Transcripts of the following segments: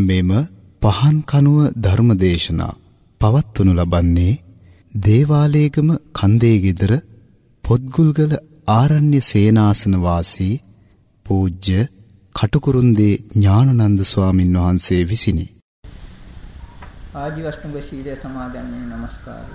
මෙම පහන් කනුව ධර්මදේශනා පවත්වනු ලබන්නේ දේවාලේගම කන්දේ ගෙදර පොත්ගුල්ගල ආරණ්‍ය සේනාසන වාසී පූජ්‍ය කටුකුරුන්දී ඥානනන්ද ස්වාමින් වහන්සේ විසිනි. ආජීවෂ්ටුංග ශීලය සමාදන් වෙන নমස්කාරය.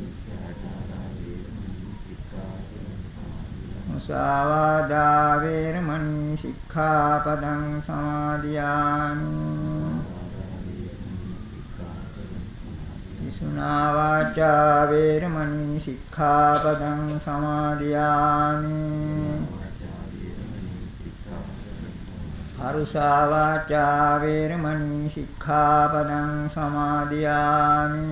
මුසාවාදා වේරමණී සික්ඛාපදං සමාදියාමි. විසුනා වාචා වේරමණී සික්ඛාපදං සමාදියාමි. අරුසා වාචා වේරමණී සික්ඛාපදං සමාදියාමි.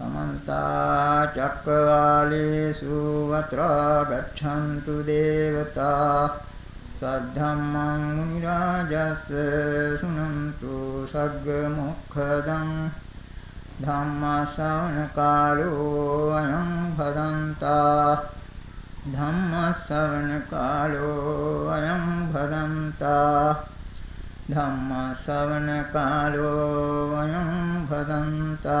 समन्ता चक्रवालेषु अत्र गच्छन्तु देवता सद्धम्मं मुनिराजस्य शृणन्तु सग्मुखदं धम्मश्रवणकालो अयं भदन्ता धम्मश्रवणकालो अयं भदन्ता धम्मश्रवणकालो अयं भदन्ता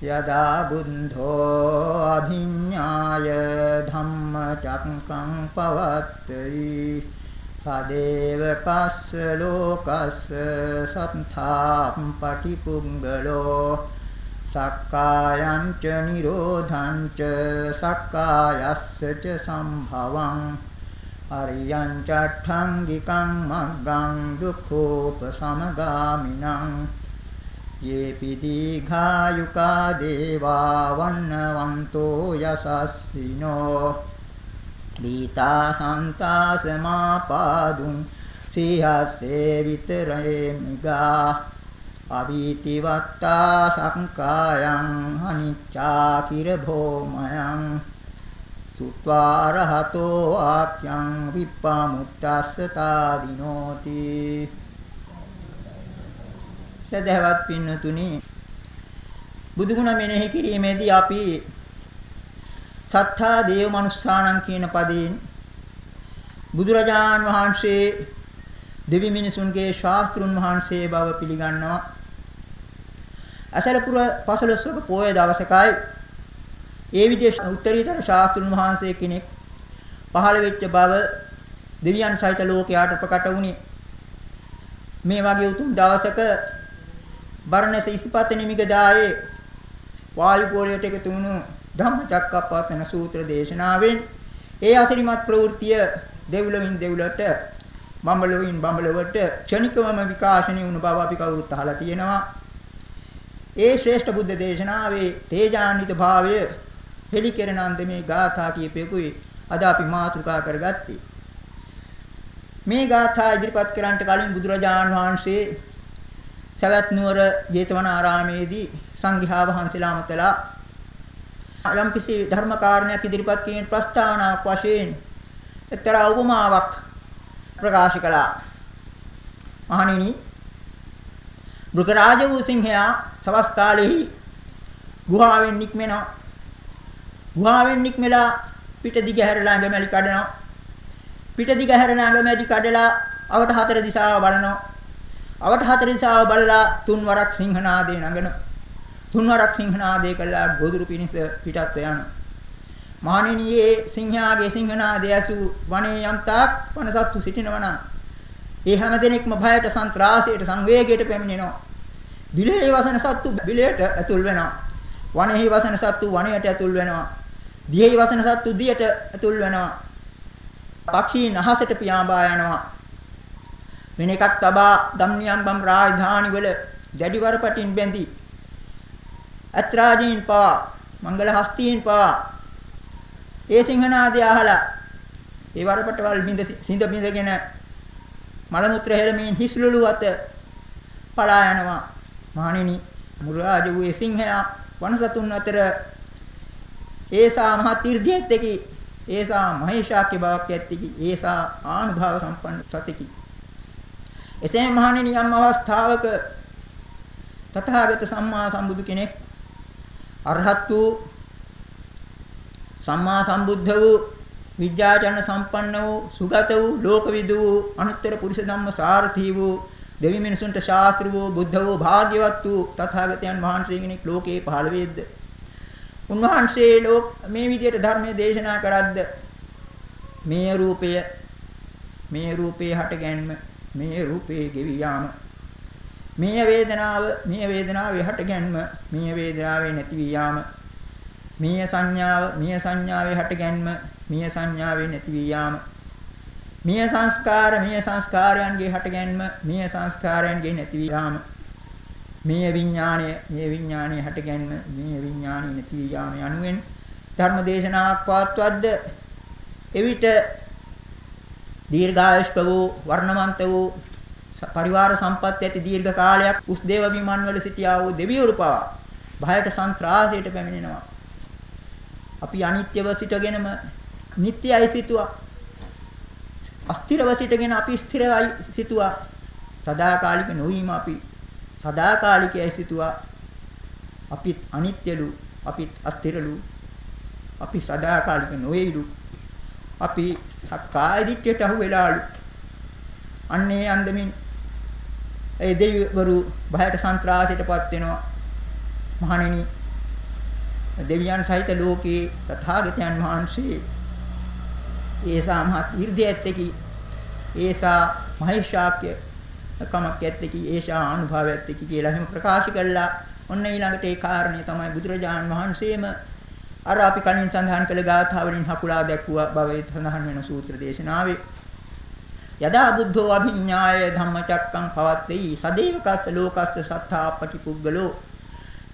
යදා බුද්ධෝ අභිඤ්ඤාය ධම්මචක්කං පවත්තයි සදේව කස්ස ලෝකස්ස සත්තාම් පටිපුංගලෝ සක්කායං ච නිරෝධං ච සක්කායස්ස ච සම්භවං අරියං චට්ඨංගිකං මග්ගං දුක්ඛෝපසමගාමිනං යේපි දීඝායුකා දේවා වන්නවන්තෝ යසස්සිනෝ දීතා සන්තා සමාපාදුං සිහස්සේ විතරේ මිගා අවීති වත්තා සංකායං අනිච්චා කිර භෝමයං සුත්වාරහතෝ ආක්‍යං විප්පමුත්තස්ස තාදිනෝති සදහවත් පින්නතුනි බුදුගුණ මෙනෙහි කිරීමේදී අපි සත්තා දේව මනුස්සාණන් කියන පදයෙන් බුදුරජාන් වහන්සේ දෙවි මිනිසුන්ගේ ශාස්ත්‍රුන් වහන්සේ බව පිළිගන්නවා. අසලපුර පසළොස්වක පෝය දවසකයි ඒ විදිහේ උත්තරීතර ශාස්ත්‍රුන් වහන්සේ කෙනෙක් පහළ වෙච්ච බව දෙවියන් සහිත ලෝකයට ප්‍රකට වුණේ. මේ වගේ උතුම් දවසක බරණැස ඉසිපත නිමිගදායේ වායු ගෝලයට එකතු වුණු ධම්මචක්කප්පවත්තන සූත්‍ර දේශනාවෙන් ඒ අසිරිමත් ප්‍රවෘත්තිය දෙව්ලොවින් දෙව්ලොවට බඹලොවින් බඹලොවට ක්ෂණිකවම විකාශනය වුණු බව අපි කවුරුත් අහලා තියෙනවා. ඒ ශ්‍රේෂ්ඨ බුද්ධ දේශනාවේ තේජාන්විත භාවය හෙලි කෙරෙන අන්දමේ ගාථා කියපෙකුයි අද අපි මාතෘකා කරගත්තේ. මේ ගාථා ඉදිරිපත් කරන්නට කලින් බුදුරජාණන් වහන්සේ සවැත් නුවර ජේතවනාරාමේදී සංඝයා වහන්සේලා මතලා යම්කිසි ධර්ම කාරණයක් ඉදිරිපත් කිරීම ප්‍රස්තාවනාවක් වශයෙන් එක්තරා උපමාවක් ප්‍රකාශ කළා. මහණෙනි බුකරාජ වූ සිංහයා සවස් කාලෙහි ගුහාවෙන් නික්මෙනවා. ගුහාවෙන් නික්මලා පිට දිග හැරලා ඇඟමැලි කඩනවා. පිට දිග හැරලා ඇඟමැලි කඩලා අවට හතර දිශාව බලනවා. අවට හතර දිශාව බලලා තුන් වරක් සිංහනාදේ නගනවා. තුන් වරක් සිංහනාදේ කළා ගොදුරු පිනිස පිටත් යනවා. මහණෙනියේ සිංහයාගේ සිංහනාදය ඇසු වනේ යම් තාක් වනසත්තු සිටිනවනම් ඒ හැම දිනෙකම භයට සන්ත්‍රාසයට සංවේගයට පැමිණෙනවා. බිලේ වසන සත්තු බිලයට ඇතුල් වෙනවා. වනේහි වසන සත්තු වනයට ඇතුල් වෙනවා. දියෙහි වසන සත්තු දියට ඇතුල් වෙනවා. පක්ෂීන් අහසට පියාඹා යනවා. වෙන එකක් තබා ධම්නියන් බම් රාජධානි වල ජඩිවර පටින් බැඳි. අත්‍රාජීන් පවා මංගල හස්තීන් පවා ඒ සිංහනාදය අහලා ඒ වරපටවල් බින්ද සිඳ බින්දගෙන මල මුත්‍ර හෙළමින් හිස්ලුළු අත පලා යනවා මහණෙනි මුරාජ වූ සිංහයා වනසතුන් අතර ඒසා මහත් irdiyetteki ඒසා මහේශාක්‍ය බවක් ඇත්තකි ඒසා ආනුභාව සම්පන්න සතෙකි එසේ මහණෙනි යම් අවස්ථාවක තථාගත සම්මා සම්බුදු කෙනෙක් අරහත් වූ සම්මා සම්බුද්ධ වූ විද්‍යාචරණ සම්පන්න වූ සුගත වූ ලෝකවිදු වූ අනුත්තර පුරුෂ ධම්ම සාරථී වූ දෙවි මිනිසුන්ට ශාස්ත්‍ර වූ බුද්ධ වූ භාග්‍යවත් වූ තථාගතයන් වහන්සේ කෙනෙක් ලෝකේ පහළ වේද්ද? උන්වහන්සේ ලෝක මේ විදිහට ධර්මයේ දේශනා කරද්ද? මේ රූපය මේ රූපේ හටගැන්ම මේ රූපේ ගෙවි යාම මේ වේදනාව මේ වේදනාවේ හටගැන්ම මේ වේදනාවේ නැති වී යාම මිය සංඥාව මිය සංඥාවේ හටගැන්ම මිය සංඥාවේ නැති වී යාම මිය සංස්කාර මිය සංස්කාරයන්ගේ හටගැන්ම මිය සංස්කාරයන්ගේ නැති වී යාම මිය විඥාණය මිය විඥාණයේ හටගැන්ම මිය විඥාණය නැති වී යාම යනුවෙන් ධර්ම දේශනාවක් පවත්වද්ද? එවිට දීර්ඝායුෂ්ක වූ වර්ණවන්ත වූ පරිවාර සම්පත් ඇති දීර්ඝ කාලයක් උස්දේව විමන් වල සිටියා වූ දෙවිවරු පවා භයයට සන්ත්‍රාසයට පැමිණෙනවා අපි අනිත්‍යව සිටගෙනම නිට්ටයයි සිටුවා. අස්තිරව සිටගෙන අපි ස්ථිරයි සිටුවා. සදාකාලික නොවීම අපි සදාකාලිකයි සිටුවා. අපිත් අනිත්‍යලු, අපිත් අස්තිරලු. අපි සදාකාලික නොවේලු. අපි සක්කාය දිට්ඨියට අහු වෙලාලු. අන්නේ අන්දමින් ඒ දෙවිවරු භයට සන්ත්‍රාසයටපත් වෙනවා. මහණෙනි දෙවියන් සහිත ලෝකේ තථාගතයන් වහන්සේ ඒසා මහත් 이르දීයත්කි ඒසා මහේශාක්‍ය කමක් ඇත්තකි ඒසා අනුභවයක් ඇත්තකි කියලා එහෙම ප්‍රකාශ කළා ඔන්න ඊළඟට ඒ කාරණේ තමයි බුදුරජාණන් වහන්සේම අර අපි කලින් සඳහන් කළ ගාථාවලින් හකුලා දැක්වුවා බව සඳහන් වෙන සූත්‍ර දේශනාවේ. යදා බුද්ධෝ අභිඤ්ඤාය ධම්මචක්කං පවත්තේ සදේවකස්ස ලෝකස්ස සත්තාපටි පුද්ගලෝ.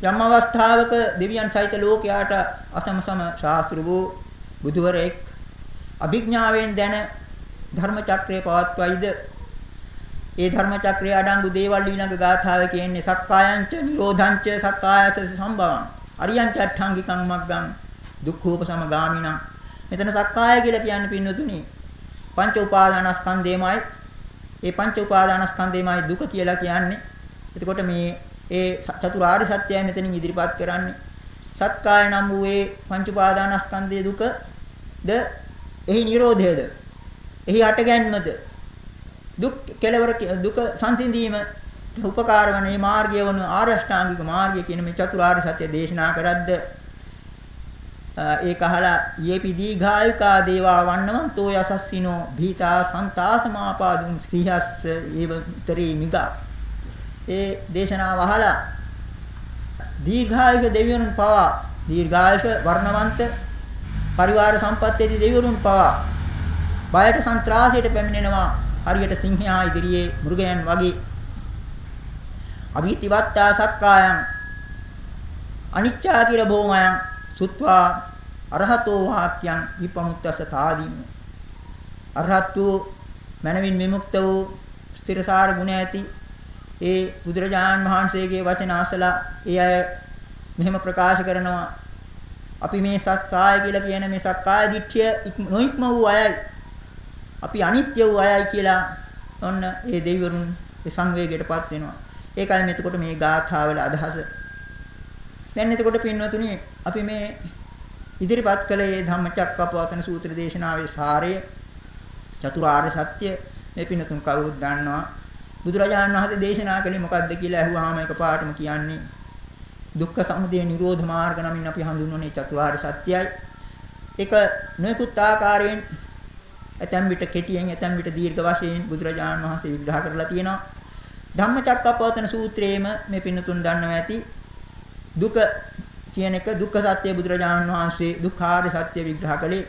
යම් අවස්ථාවක දෙවියන් සහිත ලෝකයාට අසමසම ශාස්ත්‍ර වූ බුදුවරෙක් අභිඥාවෙන් දැන ධර්ම චක්‍රය පවත්වයිද? ඒ ධර්ම චක්‍රය අඩංගු දේවල් ඊළඟ ගාථාවේ කියන්නේ සක්කායංච නිරෝධංච සක්කායස සම්භවං. අරියංච අට්ඨාංගිකං මග්ගං. දුක්ඛෝප සමගාමිනං මෙතන සක්කාය කියලා කියන්නේ පින්නතුනි පංච උපාදානස්කන්ධේමයි. ඒ පංච උපාදානස්කන්ධේමයි දුක කියලා කියන්නේ. එතකොට මේ ඒ චතුරාර්ය සත්‍යය මෙතනින් ඉදිරිපත් කරන්නේ. සත්කාය නම් වූ ඒ පංච උපාදානස්කන්ධයේ දුක ද එහි Nirodhayද එහි අටගැන්මද? දුක් කෙලවර දුක සංසිඳීම උපකාර වන මේ මාර්ගය වන ආර්ය අෂ්ටාංගික මාර්ගය කියන මේ චතුරාර්ය සත්‍ය දේශනා කරද්ද ඒක අහලා යේපි දීඝායුකා දේවා වන්නවන්තෝ යසස්සිනෝ භීතා සන්තාසමාපාදුම් සිහස්ස ඒව තරී මිගා. ඒ දේශනාව අහලා දීර්ඝායුෂ දෙවියන් පවා දීර්ඝායුෂ වර්ණවන්ත පරිවාර සම්පත්තේදී දෙවිවරුන් පවා බයට සන්ත්‍රාසයට පැමිණෙනවා හරියට සිංහයා ඉදිරියේ මෘගයන් වගේ. අවිතිවත්තා සක්කායන් අනිච්චා කිර භෝමයන් සුත්වා අරහතෝ වාක්‍යං විපමුක්තස තාදීම අරහතු මනවින් විමුක්ත වූ ස්ථිරසාර ගුණ ඇති ඒ බුදුරජාණන් වහන්සේගේ වචන අසලා ඒ අය මෙහෙම ප්‍රකාශ කරනවා. අපි මේ සක්කාය කියලා කියන මේ සක්කාය දිට්ඨිය නොඉක්ම වූ අයයි. අපි අනිත්‍ය වූ අයයි කියලා ඔන්න ඒ දෙවිවරුන් ඒ සංවේගයටපත් වෙනවා. ඒකයි මෙතකොට මේ ගාථාවල අදහස. දැන් එතකොට පින්වතුනි අපි මේ ඉදිරිපත් කළේ ධම්මචක්කපවත්තන සූත්‍ර දේශනාවේ සාරය චතුරාර්ය සත්‍ය මේ පින්තුන් කවුරුත් දන්නවා බුදුරජාණන් වහන්සේ දේශනා කළේ මොකක්ද කියලා අහුවාම එකපාරටම කියන්නේ දුක්ඛ සමුදය නිරෝධ මාර්ග නමින් අපි හඳුන්වන්නේ චතුරාර්ය සත්‍යයි. ඒක නොයෙකුත් ආකාරයෙන් ඇතැම් විට කෙටියෙන් ඇතැම් විට දීර්ඝ වශයෙන් බුදුරජාණන් වහන්සේ විග්‍රහ කරලා තියෙනවා. ධම්මචක්කපවත්තන සූත්‍රයේම මේ පින්නතුන් දන්නවා ඇති දුක කියන එක දුක්ඛ සත්‍ය බුදුරජාණන් වහන්සේ දුක්ඛාර සත්‍ය විග්‍රහ කළේ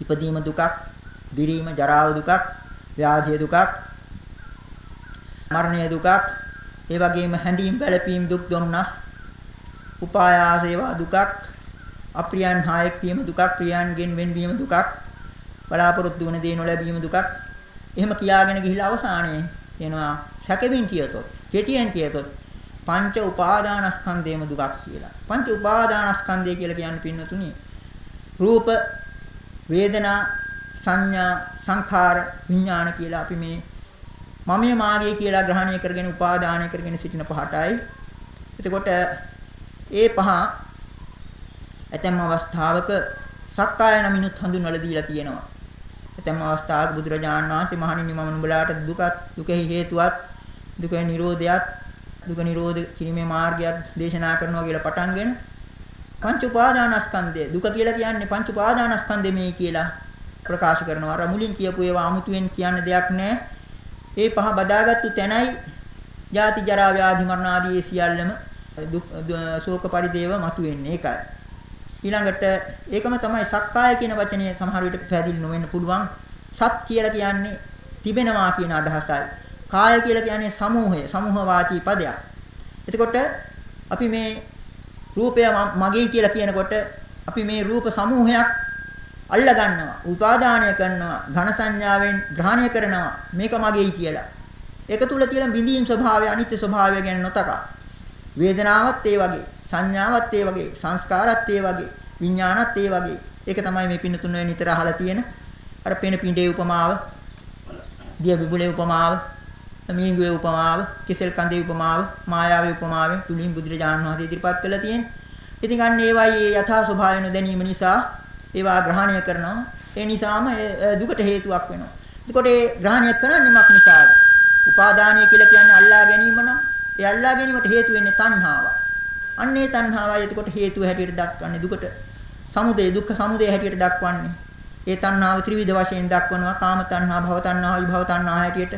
ඉපදීම දුකක්, දිරීම ජරාව දුකක්, ව්‍යාධිය දුකක්, මරණය දුකක්, ඒ වගේම හැඬීම් බැලපීම් දුක් දුම්නස්, උපායාස ඒවා දුකක්, අප්‍රියයන් හායක් වීම දුකක්, ප්‍රියයන්ගෙන් වෙන්වීම දුකක්, බලාපොරොත්තු වන දේ නොලැබීම දුකක්. එහෙම කියාගෙන ගිහිලා අවසානයේ කියනවා සැකෙමින් කියතොත්, කෙටියෙන් කියතොත් පංච උපාදානස්කන්ධේම දුකක් කියලා. පංච උපාදානස්කන්ධය කියලා කියන්නේ පින්නතුනි රූප වේදනා සංඥා සංඛාර විඥාන කියලා අපි මේ මමයේ මාගේ කියලා ග්‍රහණය කරගෙන උපාදානය කරගෙන සිටින පහටයි. එතකොට ඒ පහ ඇතැම් අවස්ථාවක සක්කාය නමිනුත් හඳුන්වලා දීලා තියෙනවා. ඇතැම් අවස්ථාවක බුදුරජාණන් වහන්සේ මහණෙනි මම නුඹලාට දුකත් දුකෙහි හේතුවත් දුකේ නිරෝධයත් දුක නිරෝධ කිරීමේ මාර්ගයක් දේශනා කරනවා කියලා පටන්ගෙන පංච උපාදානස්කන්ධය. දුක කියලා කියන්නේ පංච උපාදානස්කන්ධය මේ කියලා ප්‍රකාශ කරනවා. අර මුලින් කියපු ඒවා 아무තුවෙන් කියන්න දෙයක් නැහැ. ඒ පහ බදාගත්තු තැනයි ජාති ජරා ව්‍යාධි මරණ ආදී සියල්ලම ශෝක පරිදේව මතුවෙන්නේ ඒකයි. ඊළඟට ඒකම තමයි සක්කාය කියන වචනේ සමහර විට පැහැදිලි නොවෙන්න පුළුවන්. සත් කියලා කියන්නේ තිබෙනවා කියන අදහසයි. කාය කියලා කියන්නේ සමූහය සමූහ වාචී පදයක්. එතකොට අපි මේ රූපය මගේ කියලා කියනකොට අපි මේ රූප සමූහයක් අල්ල ගන්නවා උපාදානය කරනවා ඝන සංඥාවෙන් ග්‍රහණය කරනවා මේක මගේයි කියලා. ඒක තුල තියෙන බිඳීම් ස්වභාවය අනිත්‍ය ස්වභාවය ගැන නොතකා. වේදනාවත් ඒ වගේ සංඥාවත් ඒ වගේ සංස්කාරත් ඒ වගේ විඥානත් ඒ වගේ. ඒක තමයි මේ පින්න තුන නිතර අහලා තියෙන අර පේන පිඬේ උපමාව දිය බිබුලේ උපමාව. මීංගුවේ උපමාව කිසෙල් කන්දේ උපමාව මායාවේ උපමාවෙන් තුලින් බුදුරජාණන් වහන්සේ ඉදිරිපත් කළා තියෙන. ඉතින් අන්න ඒවයි යථා ස්වභාවය නොදැනීම නිසා ඒවා ග්‍රහණය කරනවා. ඒ නිසාම දුකට හේතුවක් වෙනවා. එතකොට ඒ ග්‍රහණය කරන්නේ මොකක් නිසාද? උපාදානය කියලා කියන්නේ අල්ලා ගැනීම නම් ඒ අල්ලා ගැනීමට හේතු වෙන්නේ තණ්හාව. අන්නේ තණ්හාවයි එතකොට හේතුව හැටියට දක්වන්නේ දුකට. සමුදය දුක්ඛ සමුදය හැටියට දක්වන්නේ. ඒ තණ්හාව ත්‍රිවිධ වශයෙන් දක්වනවා. කාම තණ්හා, භව තණ්හා, විභව තණ්හා හැටියට.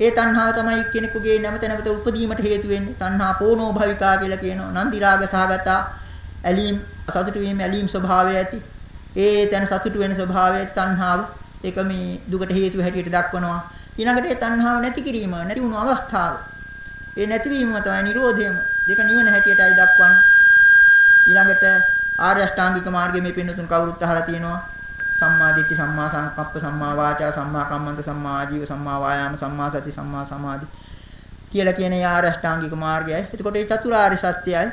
ඒ තණ්හාව තමයි කෙනෙකුගේ නැවත නැවත උපදීමට හේතු වෙන්නේ. තණ්හා පෝනෝ භවිකා කියලා කියනවා. නන්දි රාග සහගත ඇලීම් සතුටු වීම ඇලීම් ස්වභාවය ඇති ඒ තන සතුටු වෙන ස්වභාවයේ තණ්හාව ඒක මේ දුකට හේතු හැටියට දක්වනවා. ඊළඟට ඒ තණ්හාව නැති කිරීම නැති වුණු අවස්ථාව. ඒ නැතිවීම තමයි Nirodhayම. දෙක නිවන හැටියටයි දක්වන්නේ. ඊළඟට ආර්ය අෂ්ටාංගික මාර්ගයේ මේ පින්නතුන් කවුරුත් අහලා තියෙනවා. සම්මා දිට්ඨි සම්මා සංකප්ප සම්මා වාචා සම්මා කම්මන්ත සම්මා ආජීව සම්මා වායාම සම්මා සති සම්මා සමාධි කියලා කියන ආර්ය අෂ්ටාංගික මාර්ගයයි. එතකොට මේ චතුරාර්ය සත්‍යයයි.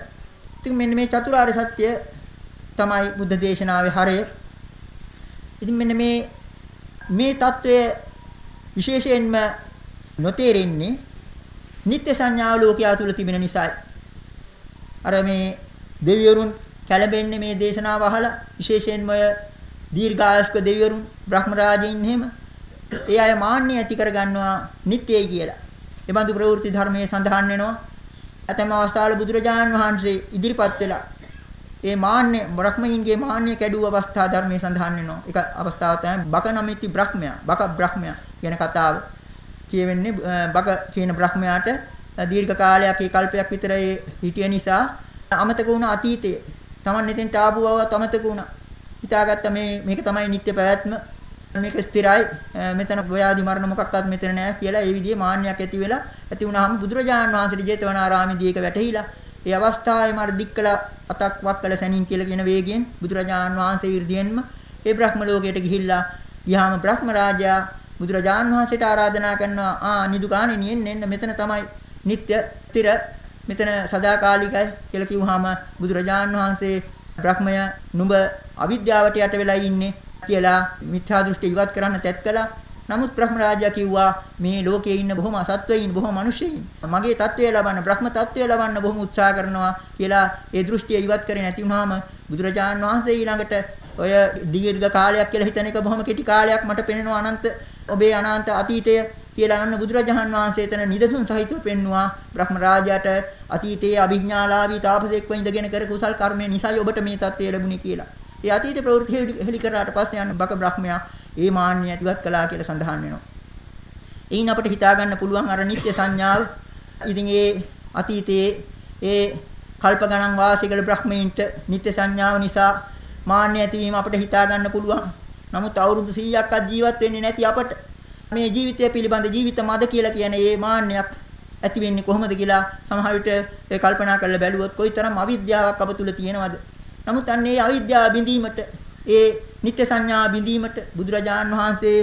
ඉතින් මෙන්න මේ චතුරාර්ය සත්‍ය තමයි බුද්ධ දේශනාවේ හරය. ඉතින් මෙන්න මේ මේ తත්වය විශේෂයෙන්ම නොතේරෙන්නේ නිත්‍ය සංඥාව ලෝකයා තුල තිබෙන නිසායි. අර මේ දෙවිවරුන් කැළඹෙන්නේ මේ දේශනාව අහලා විශේෂයෙන්ම ඔය දීර්ඝායස්ක දෙවිවරුන් බ්‍රහ්ම රාජයින් එහෙම ඒ අය මාන්නය ඇති කරගන්නවා නිත්‍යයි කියලා. ඒ බඳු ප්‍රවෘත්ති ධර්මයේ සඳහන් වෙනවා. ඇතැම් අවස්ථාවල බුදුරජාණන් වහන්සේ ඉදිරිපත් වෙලා ඒ මාන්නේ බ්‍රහ්මයින්ගේ මාන්නේ කැඩුව අවස්ථා ධර්මයේ සඳහන් වෙනවා. ඒක අවස්ථාව තමයි බක නමිති බ්‍රහ්මයා. බක බ්‍රහ්මයා කියන කතාව කියවෙන්නේ බක කියන බ්‍රහ්මයාට දීර්ඝ කාලයක් ඒ කල්පයක් විතර හිටිය නිසා අමතක වුණ අතීතයේ Taman එතෙන්ට ආපු බව අමතක වුණා. හිතාගත්ත මේ මේක තමයි නිත්‍ය පැවැත්ම. මේක ස්ථිරයි. මෙතන ගෝයාදි මරණ මොකක්වත් මෙතන නෑ කියලා ඒ විදිහේ මාන්නයක් ඇති වෙලා ඇති වුණාම බුදුරජාණන් වහන්සේට ජේතවනාරාමේදී ඒක වැටහිලා ඒ අවස්ථාවේ මර දික්කල අතක් වක් කළ සැනින් කියලා කියන වේගයෙන් බුදුරජාණන් වහන්සේ 이르දීන්ම ඒ බ්‍රහ්ම ලෝකයට ගිහිල්ලා ගියාම බ්‍රහ්ම රාජයා බුදුරජාණන් වහන්සේට ආරාධනා කරනවා ආ නිදුකාණෙනි එන්න එන්න මෙතන තමයි නিত্য තිර මෙතන සදාකාලිකයි කියලා කිව්වහම බුදුරජාණන් වහන්සේ බ්‍රහ්මය නුඹ අවිද්‍යාවට යට වෙලා ඉන්නේ කියලා මිත්‍යා දෘෂ්ටි ඉවත් කරන්න තැත් කළා. නමුත් බ්‍රහ්ම රාජයා කිව්වා මේ ලෝකයේ ඉන්න බොහොම අසත්වයින් බොහොම මිනිසෙයින් මගේ තත්වය ලබන්න බ්‍රහ්ම තත්වය ලබන්න බොහොම උත්සාහ කරනවා කියලා ඒ දෘෂ්ටිය ඉවත් කරේ නැති වුනහම බුදුරජාන් වහන්සේ ඊළඟට ඔය දීර්ඝ කාලයක් කියලා හිතන එක බොහොම කෙටි කාලයක් මට පෙනෙනවා අනන්ත ඔබේ අනාන්ත අතීතය කියලා අන්න බුදුරජාන් වහන්සේ එතන නිදසුන් සහිතව පෙන්නවා බ්‍රහ්ම රාජයාට අතීතයේ අභිඥාලාභී තාපසෙක් වෙඳගෙන කර කුසල් කර්මය නිසායි ඔබට මේ தත්ත්වය ලැබුණේ කියලා. ඒ අතීත ප්‍රවෘත්ති හෙලි කරාට පස්සේ යන බක බ්‍රහ්මයා ඒ මාන්නය ඇතිවත් කළා කියලා සඳහන් වෙනවා. එයින් අපිට හිතා ගන්න පුළුවන් අර නිත්‍ය සංඥාව. ඉතින් ඒ අතීතයේ ඒ කල්ප ගණන් වාසී කළ බ්‍රහ්මීන්ට නිත්‍ය සංඥාව නිසා මාන්නය ඇතිවීම අපිට හිතා ගන්න පුළුවන්. නමුත් අවුරුදු 100ක්වත් ජීවත් වෙන්නේ නැති අපට මේ ජීවිතය පිළිබඳ ජීවිත මද කියලා කියන මේ මාන්නයක් ඇති වෙන්නේ කොහොමද කියලා සමහර විට කල්පනා කරලා බැලුවොත් කොයිතරම් අවිද්‍යාවක් අප තුල තියෙනවද නමුත් අන්න ඒ අවිද්‍යාව බිඳීමට ඒ නිත්‍ය සංඥා බිඳීමට බුදුරජාන් වහන්සේ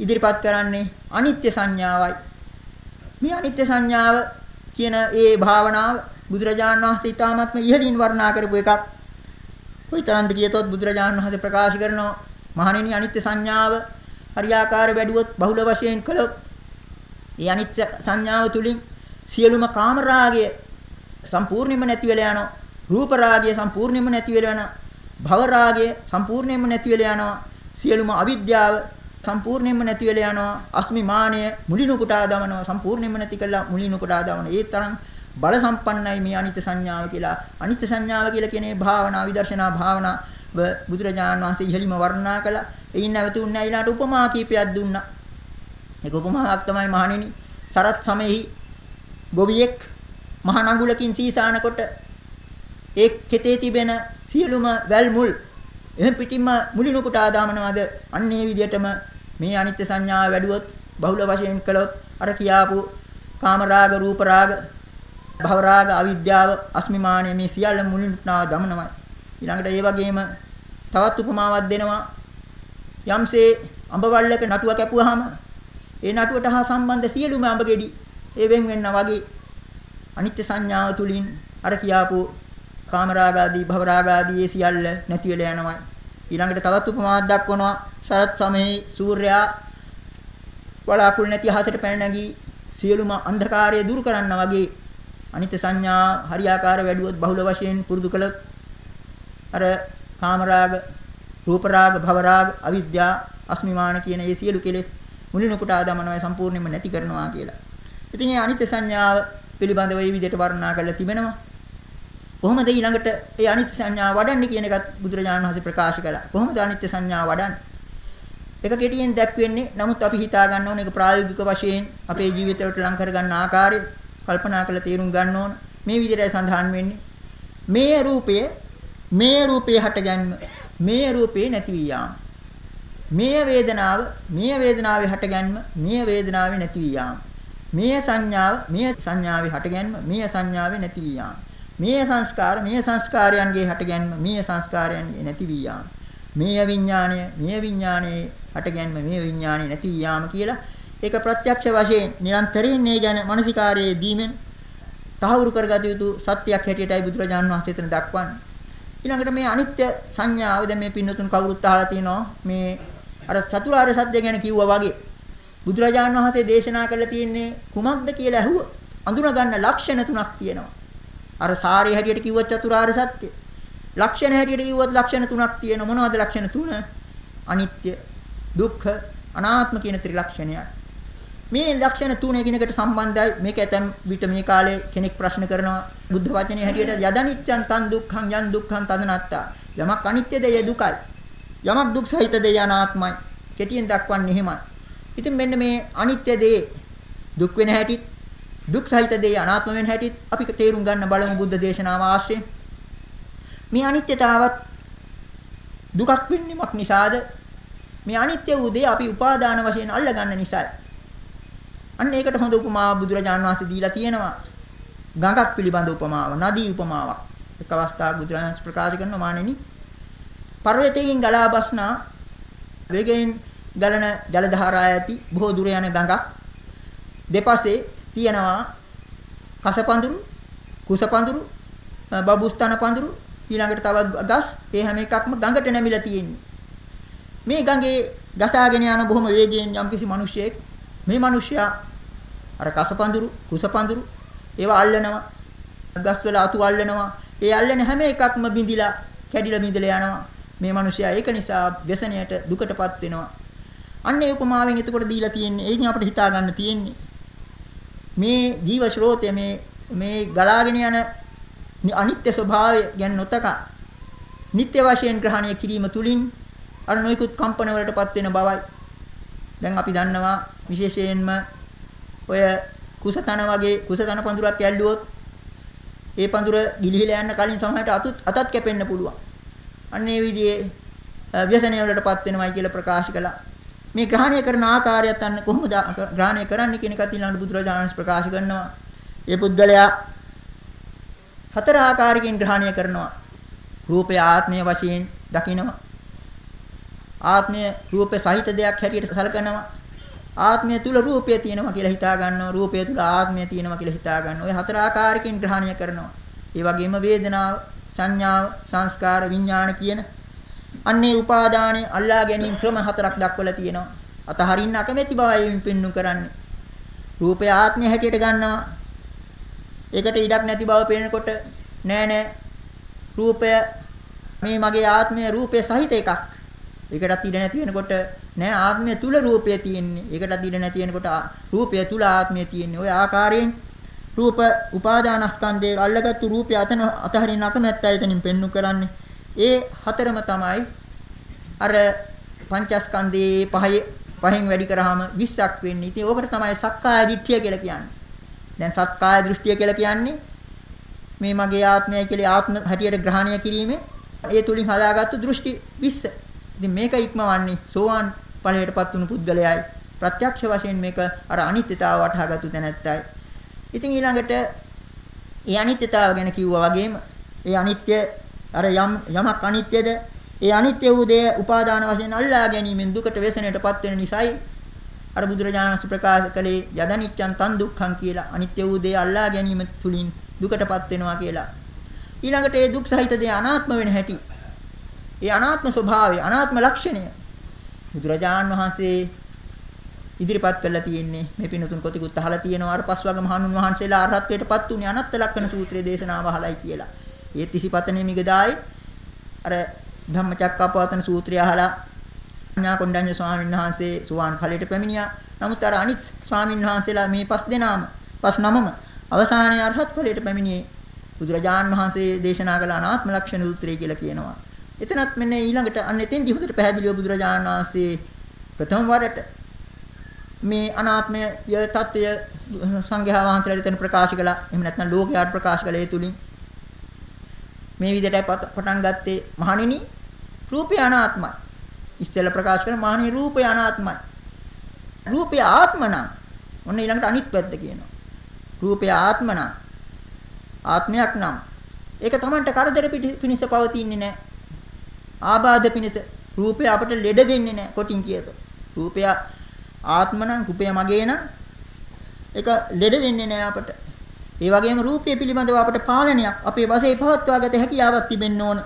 ඉදිරිපත් කරන්නේ අනිත්‍ය සංඥාවයි. මේ අනිත්‍ය සංඥාව කියන ඒ භාවනාව බුදුරජාන් වහන්සේ ඊ타ත්ම ඉහළින් වර්ණනා කරපු එකක්. කොයිතරම්ද කියතොත් බුදුරජාන් වහන්සේ ප්‍රකාශ කරනවා මහණෙනි අනිත්‍ය සංඥාව හරියාකාර වැඩුවොත් බහුල වශයෙන් කළොත් ඒ අනිත්‍ය සංඥාව තුලින් සියලුම කාමරාගය සම්පූර්ණයෙන්ම නැති වෙලා යනවා. රූප රාගය සම්පූර්ණයෙන්ම නැති වෙලා යනවා. භව රාගය සම්පූර්ණයෙන්ම නැති වෙලා යනවා. සියලුම අවිද්‍යාව සම්පූර්ණයෙන්ම නැති වෙලා යනවා. අස්මිමානය මුලිනු කුටා දමනවා. සම්පූර්ණයෙන්ම නැති කළා මුලිනු කුටා දමන. ඒ තරම් බල සම්පන්නයි මේ අනිත්‍ය සංඥාව කියලා. අනිත්‍ය සංඥාව කියලා කියන්නේ භාවනා විදර්ශනා භාවනා බුදුරජාණන් වහන්සේ ඉහළිම වර්ණනා කළා. එයින් නැවතුන්නේ ඊළාට උපමා කීපයක් දුන්නා. ඒක උපමාවක් තමයි මහණෙනි. සරත් සමෙහි ගොවියෙක් මහ නඟුලකින් සීසානකොට ඒ කෙතේ තිබෙන සියලුම වැල් මුල් එහෙන් පිටින්ම මුලිනු කුටා දාමනවාද අන්න ඒ විදිහටම මේ අනිත්‍ය සංඥාව වැඩුවොත් බහුල වශයෙන් කළොත් අර කියාපු කාම රාග රූප රාග භව රාග අවිද්‍යාව අස්මිමානය මේ සියල්ල මුලින්ම දමනවායි. ඊළඟට ඒ වගේම තවත් උපමාවක් දෙනවා. යම්සේ අඹ වල්ලක නටුව කැපුවාම ඒ නටුවට හා සම්බන්ධ සියලුම අඹ ගෙඩි ඒ වෙන් වෙන්නා වගේ අනිත්‍ය සංඥාව තුලින් අර කියාපු කාමරාගාදී භවරාගාදී සියල්ල නැති වෙලා යනවා. ඊළඟට තවත් උපමාවක් දක්වනවා ශරත් සමයේ සූර්යයා වලාකුළු නැති අහසට පැන නැගී සියලුම අන්ධකාරය දුරු කරන්න වගේ අනිත්‍ය සංඥා හරියාකාර වැඩුවොත් බහුල වශයෙන් පුරුදු කළොත් අර කාමරාග රූපරාග භවරාග අවිද්‍යා අස්මිමාන කියන මේ සියලු කෙලෙස් මුලින් උපුටා දමනවා සම්පූර්ණයෙන්ම නැති කරනවා කියලා. ඉතින් මේ අනිත්‍ය සංඥාව පිළිබඳව මේ විදිහට වර්ණනා කරලා තිබෙනවා. කොහොමද ඊළඟට ඒ අනිත්‍ය සංඥාව වඩන්නේ කියන එකත් බුදුරජාණන් වහන්සේ ප්‍රකාශ කළා. කොහොමද අනිත්‍ය සංඥාව වඩන්නේ? ඒක කෙටියෙන් දැක්වෙන්නේ. නමුත් අපි හිතා ගන්න ඕනේ ඒක ප්‍රායෝගික වශයෙන් අපේ ජීවිතයට ලං කර ගන්න ආකාරය කල්පනා කරලා තේරුම් ගන්න ඕන. මේ විදිහටයි සඳහන් වෙන්නේ. මේ රූපය මේ රූපේ හටගන්න මේ රූපේ නැති වී යාම. මේ වේදනාව මේ වේදනාවේ හටගන්න මේ වේදනාවේ නැති වී යාම. මේ සංඥාව මේ සංඥාවේ හටගන්න මේ සංඥාවේ නැති වී යාම. මේ සංස්කාර මේ සංස්කාරයන්ගේ හටගැන්ම මේ සංස්කාරයන්ගේ නැති වී යාම. මේ විඥාණය මේ විඥාණයේ හටගැන්ම මේ විඥාණය නැති වී යාම කියලා ඒක ප්‍රත්‍යක්ෂ වශයෙන් නිරන්තරයෙන් මේ ගැන මානසිකාරයේ දීමෙන් තහවුරු කරගත යුතු සත්‍යයක් හැටියටයි බුදුරජාණන් වහන්සේ එතන දක්වන්නේ. ඊළඟට මේ අනිත්‍ය සංඥාව දැන් මේ පින්නතුන් කවුරුත් අහලා තිනවා මේ අර චතුරාර්ය සත්‍ය ගැන කිව්වා වගේ බුදුරජාණන් වහන්සේ දේශනා කළා තියෙන්නේ කුමක්ද කියලා ඇහුවා අඳුන ගන්න ලක්ෂණ තුනක් තියෙනවා. අර සාරේ හැටියට කිව්වත් චතුරාර්ය සත්‍ය. ලක්ෂණ හැටියට කිව්වත් ලක්ෂණ තුනක් තියෙනවා. මොනවද ලක්ෂණ තුන? අනිත්‍ය, දුක්ඛ, අනාත්ම කියන ත්‍රිලක්ෂණය. මේ ලක්ෂණ තුන එකිනෙකට සම්බන්ධයි. මේක ඇතැම් විට මේ කාලේ කෙනෙක් ප්‍රශ්න කරනවා බුද්ධ වචනේ හැටියට යදනිච්ඡන් තන් දුක්ඛං යන් දුක්ඛං තදනත්තා. යමක් අනිත්‍යද ඒ දුකයි. යමක් දුක් සහිතද ඒ අනාත්මයි. කෙටියෙන් දක්වන්නේ එහෙමයි. ඉතින් මෙන්න මේ අනිත්‍ය දේ දුක් වෙන හැටිත් දුක් සහිත දේ අනාත්ම වෙන හැටිත් අපි තේරුම් ගන්න බලමු බුද්ධ දේශනාව ආශ්‍රයෙන්. මේ අනිත්‍යතාවත් දුකක් වෙන්නේමක් නිසාද මේ අනිත්‍ය වූ දේ අපි උපාදාන වශයෙන් අල්ලගන්න නිසායි. අන්න ඒකට හොඳ උපමාව බුදුරජාණන් වහන්සේ දීලා තියෙනවා. ගඟක් පිළිබඳ උපමාව, නදී උපමාවක්. එක් අවස්ථාවක බුදුරජාණන් ප්‍රකාශ කරනවා මානෙනි. පර්වතයෙන් ගලා බස්නා වේගයෙන් ගලන ජල ධාරා ඇති බොහෝ දුර යන ගඟක් දෙපසේ තියෙනවා කස පඳුරු, කුස පඳුරු, බබුස්තන පඳුරු, ඊළඟට තවත් ගස්, ඒ හැම එකක්ම ගඟට නැමිලා තියෙන්නේ. මේ ගඟේ ගසාගෙන යන බොහොම වේගයෙන් යම්කිසි මිනිහෙක් මේ මිනිහයා අර කස පඳුරු, කුස පඳුරු ඒවා අල්ලනවා. ගස් වල අතු අල්ලනවා. ඒ අල්ලන හැම එකක්ම බිඳිලා, කැඩිලා බිඳිලා යනවා. මේ මිනිසයා ඒක නිසා ව්‍යසනයට දුකටපත් වෙනවා. අන්න ඒ උපමාවෙන් එතකොට දීලා තියෙන්නේ. ඒකින් අපිට හිතා ගන්න තියෙන්නේ මේ ජීව ශ්‍රෝතය මේ මේ ගලාගෙන යන අනිත්‍ය ස්වභාවය ගැන නොතක නිත්‍ය වශයෙන් ග්‍රහණය කිරීම තුලින් අර නොයිකුත් කම්පන වලටපත් වෙන බවයි. දැන් අපි දන්නවා විශේෂයෙන්ම ඔය කුසතන වගේ කුසතන පඳුරක් ඇල්ලුවොත් ඒ පඳුර ගිලිහිලා යන්න කලින් සමහරට අතත් අතත් කැපෙන්න පුළුවන්. අන්න ඒ විදිහේ ව්‍යසනය වලටපත් වෙනවයි කියලා ප්‍රකාශ කළා. මේ ග්‍රහණය කරන ආකාරයත් අන්න කොහොමද ග්‍රහණය කරන්නේ කියන එකත් ඊළඟට බුදුරජාණන් ප්‍රකාශ කරනවා. ඒ පුද්ගලයා හතර ආකාරකින් ග්‍රහණය කරනවා. රූපය ආත්මය වශයෙන් දකිනවා. ආත්මය රූපේ සහිත දෙයක් හැටියට සලකනවා. ආත්මය තුල රූපය තියෙනවා කියලා හිතා ගන්නවා. රූපය තුල ආත්මය තියෙනවා කියලා හිතා ගන්නවා. ඔය හතර ආකාරකින් ග්‍රහණය කරනවා. ඒ වගේම වේදනාව, සංඥාව, සංස්කාර, විඥාන කියන අන්නේ උපාදානයේ අල්ලා ගැනීම ක්‍රම හතරක් දක්වලා තියෙනවා. අතහරින්න අකමැති බවයි පින්නු කරන්නේ. රූපය ආත්මය හැටියට ගන්නවා. ඒකට ඉඩක් නැති බව පේනකොට නෑ නෑ රූපය මේ මගේ ආත්මය රූපය සහිත එකක්. ඒකටත් ඉඩ නැති වෙනකොට නෑ ආත්මය තුල රූපය තියෙන්නේ. ඒකටත් ඉඩ නැති වෙනකොට රූපය තුල ආත්මය තියෙන්නේ. ওই ආකාරයෙන් රූප උපාදානස්කන්ධයේ අල්ලගත්තු රූපය අතන අතහරින්න අකමැත්තයි එතනින් පෙන්වු කරන්නේ. ඒ හතරම තමයි අර පංචස්කන්ධයේ පහේ පහෙන් වැඩි කරාම 20ක් වෙන්නේ. ඉතින් ඕකට තමයි සක්කාය දිට්ඨිය කියලා කියන්නේ. දැන් සක්කාය දෘෂ්ටිය කියලා කියන්නේ මේ මගේ ආත්මයයි කියලා ආත්ම හැටියට ග්‍රහණය කිරීමේ ඒ තුලින් හදාගත්තු දෘෂ්ටි 20. ඉතින් මේක ඉක්මවන්නේ සෝවාන් ඵලයටපත් වුණු පුද්ගලයයි ප්‍රත්‍යක්ෂ වශයෙන් මේක අර අනිත්‍යතාව වටහාගත්තු තැනැත්තයි. ඉතින් ඊළඟට ඒ අනිත්‍යතාව ගැන කිව්වා වගේම ඒ අනිත්‍ය අර යම් යමක් අනිත්‍යද ඒ අනිත්‍ය වූ දේ උපාදාන වශයෙන් අල්ලා ගැනීමෙන් දුකට වෙසෙනටපත් වෙන නිසායි අර බුදුරජාණන් වහන්සේ ප්‍රකාශ කළේ යදනිච්ඡන් තන් දුක්ඛං කියලා අනිත්‍ය වූ දේ අල්ලා ගැනීම තුලින් දුකටපත් වෙනවා කියලා. ඊළඟට ඒ දුක් සහිත දේ අනාත්ම වෙන හැටි. ඒ අනාත්ම ස්වභාවය අනාත්ම ලක්ෂණය බුදුරජාණන් වහන්සේ ඉදිරිපත් කරලා තියෙන්නේ මේ පින්තුන් කොටිකුත් අහලා තියෙනවා අර පස්වග මහණුන් වහන්සේලා අරහත්ත්වයටපත් උනේ අනත්ත ලක්ෂණ සූත්‍රයේ දේශනාව අහලයි කියලා. ඒ තිසිපතනේ මිගදායි අර ධම්මචක්කපවත්තන සූත්‍රය අහලා ඥා කොණ්ඩඤ්ඤ ස්වාමීන් වහන්සේ සුවාන් ඵලයට පැමිණියා. නමුත් අර අනිත් ස්වාමීන් වහන්සේලා මේ පස් දෙනාම පස් නමම අවසානයේ අරහත් ඵලයට පැමිණියේ බුදුරජාණන් වහන්සේ දේශනා කළ අනාත්ම ලක්ෂණ සූත්‍රය කියලා කියනවා. එතනත් මෙන්න ඊළඟට අන්න එතෙන්දි හොඳට පැහැදිලිව බුදුරජාණන් වහන්සේ ප්‍රථම වරට මේ අනාත්මය ය තත්වය සංඝයා වහන්සේලාට එතන ප්‍රකාශ කළා. එහෙම නැත්නම් ලෝකයාට ප්‍රකාශ කළා ඒ තුලින්. මේ විදිහටයි පටන් ගත්තේ මහණෙනි රූපය අනාත්මයි. ඉස්සෙල්ලා ප්‍රකාශ කරන මහණෙනි රූපය අනාත්මයි. රූපය ආත්ම නම් ඔන්න ඊළඟට අනිත් පැත්ත කියනවා. රූපය ආත්ම නම් ආත්මයක් නම් ඒක Tamanට කරදර පිණිස පවතින්නේ නැහැ. ආබාධ පිණිස රූපය අපට ලෙඩ දෙන්නේ නැහැ කොටින් කියතොත්. රූපය ආත්ම නම් රූපය මගේ නම් ඒක ලෙඩ දෙන්නේ නැහැ අපට. ඒ වගේම රූපය පිළිබඳව අපට පාලනයක් අපේ වශයෙන් පවත්වාගත හැකියාවක් තිබෙන්න ඕන.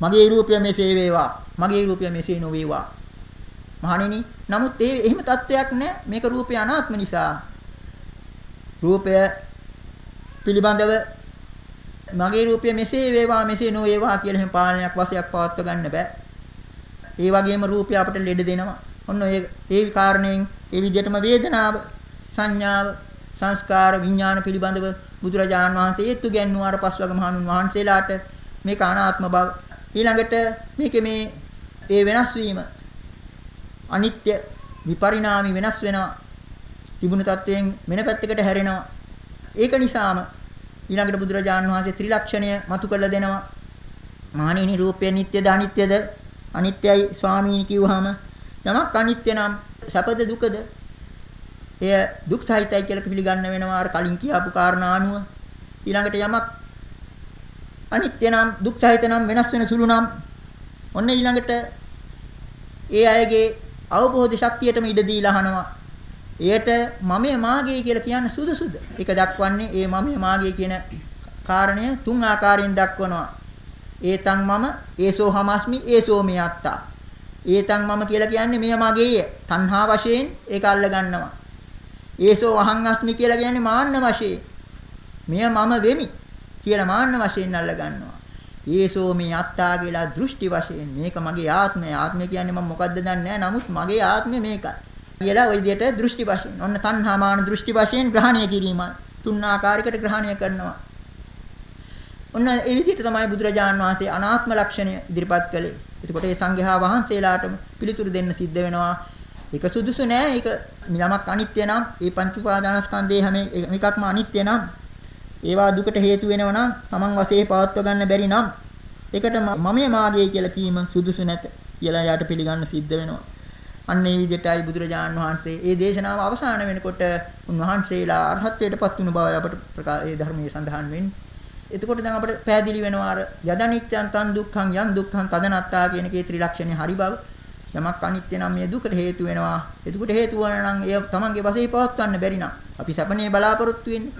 මගේ රූපය මෙසේ වේවා. මගේ රූපය මෙසේ නොවේවා. මහණෙනි, නමුත් ඒ එහෙම තත්වයක් නැහැ. මේක රූපය අනාත්ම නිසා. රූපය පිළිබඳව මගේ රූපය මෙසේ වේවා මෙසේ නොවේවා කියලා එහෙම පාලනයක් වශයක් පවත්ව ගන්න බෑ. ඒ වගේම රූපය අපට ලෙඩ දෙනවා. ඔන්න ඒ ඒ කාරණයෙන් ඒ විදිහටම වේදනාව, සංඥාව, සංස්කාර, විඥාන පිළිබඳව බුදුරජාණන් වහන්සේ ඒත්තු ගැන්වුවාර පස්වග මහණුන් වහන්සේලාට මේක අනාත්ම බව. ඊළඟට මේකේ මේ ඒ වෙනස් වීම අනිත්‍ය විපරිණාමි වෙනස් වෙනවා. තිබුණු තත්වයෙන් වෙන පැත්තකට හැරෙනවා. ඒක නිසාම ඊළඟට බුදුරජාණන් වහන්සේ ත්‍රිලක්ෂණය මතු කරලා දෙනවා. මානිනී රූපය නිට්ටයද අනිත්‍යද? අනිත්‍යයි ස්වාමීනි කිව්වහම යමක් අනිත්‍ය නම් සැපද දුකද? එය දුක් සහිතයි කියලා පිළිගන්න වෙනවා අර කලින් කියපු කාරණා අනුව. ඊළඟට යමක් අනිත්‍ය නම් දුක් සහිත නම් වෙනස් වෙන සුළු නම් ඔන්න ඊළඟට ඒ අයගේ අවබෝධ ශක්තියටම ඉඩ දීලා අහනවා. එයට මමයේ මාගේ කියලා කියන්න සුදුසුද? ඒක දක්වන්නේ ඒ මමයේ මාගේ කියන කාරණය තුන් ආකාරයෙන් දක්වනවා. ඒතං මම ඒසෝ හමස්මි ඒසෝ මේ අත්තා. ඒතං මම කියලා කියන්නේ මෙය මගේය. තණ්හා වශයෙන් ඒක අල්ල ගන්නවා. ඒසෝ වහං අස්මි කියලා කියන්නේ මාන්න වශයෙන්. මෙය මම වෙමි කියලා මාන්න වශයෙන් අල්ල ගන්නවා. ඒසෝ මේ අත්තා කියලා දෘෂ්ටි වශයෙන් මේක මගේ ආත්මය. ආත්මය කියන්නේ මම මොකද්ද දන්නේ නැහැ. නමුත් මගේ ආත්මය මේකයි. කියලා ওই විදිහට දෘෂ්ටි වශයෙන් ඔන්න තණ්හාමාන දෘෂ්ටි වශයෙන් ග්‍රහණය කිරීමයි තුන් ආකාරයකට ග්‍රහණය කරනවා ඔන්න ඒ විදිහට තමයි බුදුරජාණන් වහන්සේ අනාත්ම ලක්ෂණය ඉදිරිපත් කළේ එතකොට මේ සංඝයා වහන්සේලාටම පිළිතුරු දෙන්න සිද්ධ වෙනවා ඒක සුදුසු නෑ ඒක යමක් අනිත්‍ය නම් ඒ පංච උපාදානස්කන්ධයේ හැම එකක්ම අනිත්‍ය නම් ඒවා දුකට හේතු වෙනවා නම් Taman වශයෙන් පවත්ව ගන්න බැරි නම් ඒකට මමයේ මාගේ කියලා කීම සුදුසු නැත කියලා යාට පිළිගන්න සිද්ධ වෙනවා අන්න ඒ විදිහටයි බුදුරජාණන් වහන්සේ ඒ දේශනාව අවසන් වෙනකොට උන්වහන්සේලා අරහත්ත්වයට පත් වුණු බව අපට ඒ ධර්මයේ සඳහන් වෙන්නේ. එතකොට දැන් අපිට පැහැදිලි වෙනවා අර යදනිච්ඡන් තන් දුක්ඛං යන් දුක්ඛං තදනත්තා කියන කේ ත්‍රිලක්ෂණේ හරි බව. යමක් අනිත්‍ය නම් මේ දුකට හේතු වෙනවා. එතකොට හේතු වන නම් ඒ තමන්ගේ වශයෙන් පවත්වන්න බැරි නම් අපි සැපනේ බලාපොරොත්තු වෙන්නේ.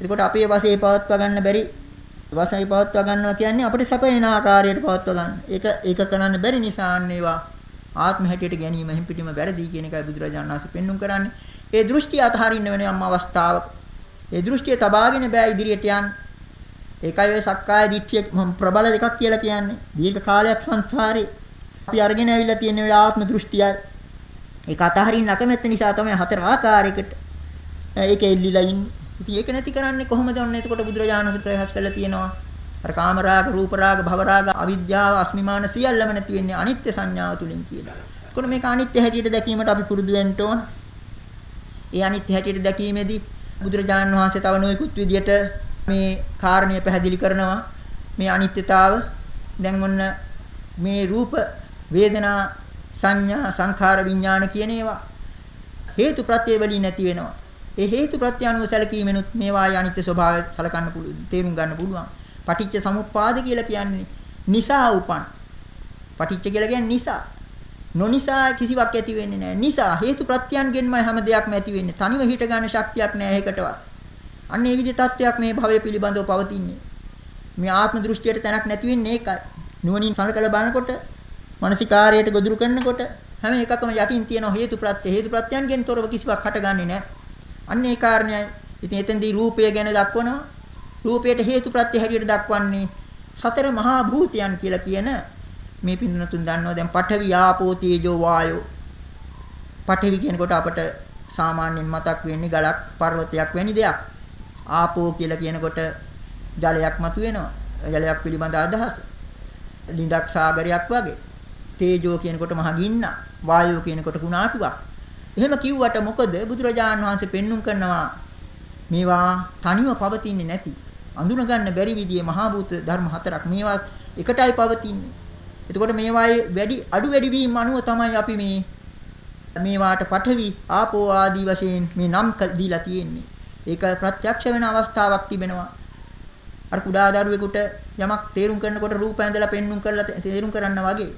එතකොට අපේ වශයෙන් පවත්වා ගන්න බැරි වශයෙන් පවත්වා ගන්නවා කියන්නේ අපිට සැපේන ආකාරයට පවත්වා ගන්න. ඒක ඒක කරන්න බැරි නිසා අන්නේවා ආත්ම හැටියට ගැනීම හිම් පිටිම වැරදි කියන එකයි බුදුරජාණන් වහන්සේ පෙන්눔 කරන්නේ. ඒ දෘෂ්ටිය අතහරින්න වෙන යම් අවස්ථාවක ඒ දෘෂ්ටිය තබාගෙන බෑ ඉදිරියට යන්න. ඒකයි ඔය සක්කාය දිට්ඨිය ප්‍රබල දෙකක් කියලා කියන්නේ. දීර්ඝ කාලයක් සංසාරේ අපි අරගෙන ඇවිල්ලා තියෙන ඔය ආත්ම දෘෂ්ටියයි. ඒක අතහරින්න අකමැත්ත නිසා තමයි හතර ආකාරයකට ඒකේ ඉල්ලිලා ඉන්නේ. ඉතින් ඒක නැති කරන්නේ කොහොමද? ඔන්න එතකොට බුදුරජාණන් වහන්සේ ප්‍රයහස් කළා තියෙනවා. අර කාමරාග, රූපරාග, භවරාග, අවිද්‍යාව, අස්මිමාන සියල්ලම නැති වෙන්නේ අනිත්‍ය සංඥාව තුලින් කියලා. එතකොට මේක අනිත්‍ය හැටියට දැකීමට අපි පුරුදු වෙන්න ඕන. ඒ අනිත්‍ය හැටියට දැකීමේදී බුදුරජාණන් වහන්සේ තව නොයෙකුත් විදියට මේ කාරණය පැහැදිලි කරනවා. මේ අනිත්‍යතාව දැන් ඔන්න මේ රූප, වේදනා, සංඥා, සංඛාර, විඥාන කියන ඒවා හේතු ප්‍රත්‍ය වලින් නැති වෙනවා. ඒ හේතු ප්‍රත්‍ය අනුව සැලකීමෙනුත් මේවායි අනිත්‍ය ස්වභාවය සලකන්න පුළුවන්, තේරුම් ගන්න පුළුවන්. පටිච්ච සමුප්පාද කියලා කියන්නේ නිසා උපන්. පටිච්ච කියලා කියන්නේ නිසා. නොනිසා කිසිවක් ඇති වෙන්නේ නැහැ. නිසා හේතු ප්‍රත්‍යයන්ගෙන්මයි හැම දෙයක්ම ඇති වෙන්නේ. තනිව හිට ගන්න ශක්තියක් නැහැ ඒකටවත්. අන්න ඒ විදිහ තත්වයක් මේ භවය පිළිබඳව පවතින්නේ. මේ ආත්ම දෘෂ්ටියට තැනක් නැති වෙන්නේ ඒකයි. නුවණින් සලකලා බලනකොට මානසිකාරයට ගොදුරු කරනකොට හැම එකකම යටින් තියෙන හේතු ප්‍රත්‍ය හේතු ප්‍රත්‍යයන්ගෙන් තොරව කිසිවක් හටගන්නේ නැහැ. අන්න ඒ කාරණයයි. ඉතින් එතෙන්දී රූපය ගැන දක්වනවා. රූපයට හේතු ප්‍රත්‍ය හැටියට දක්වන්නේ සතර මහා භූතයන් කියලා කියන මේ පින්නතුන් දන්නවා. දැන් පඨවි ආපෝ තේජෝ වායෝ. පඨවි කියනකොට අපට සාමාන්‍යයෙන් මතක් වෙන්නේ ගලක් පර්වතයක් වැනි දෙයක්. ආපෝ කියලා කියනකොට ජලයක් මතුවෙනවා. ජලයක් පිළිබඳ අදහස. ලිඳක් සාගරයක් වගේ. තේජෝ කියනකොට මහ ගින්න වායෝ කියනකොට කුණාටුවක් එහෙම කිව්වට මොකද බුදුරජාණන් වහන්සේ පෙන්눔 කරනවා මේවා තනිව පවතින්නේ නැති අඳුන ගන්න බැරි විදිහේ මහා භූත ධර්ම හතරක් මේවා එකටයි පවතින්නේ. එතකොට මේවායේ වැඩි අඩු වැඩි වීම අනුව තමයි අපි මේ මේවාට පඨවි ආපෝ ආදී වශයෙන් මේ නම් දීලා තියෙන්නේ. ඒක ප්‍රත්‍යක්ෂ වෙන අවස්ථාවක් තිබෙනවා. අර කුඩා දරුවෙකුට යමක් තේරුම් කරනකොට රූප ඇඳලා පෙන්눔 කරලා තේරුම් කරන්න වගේ.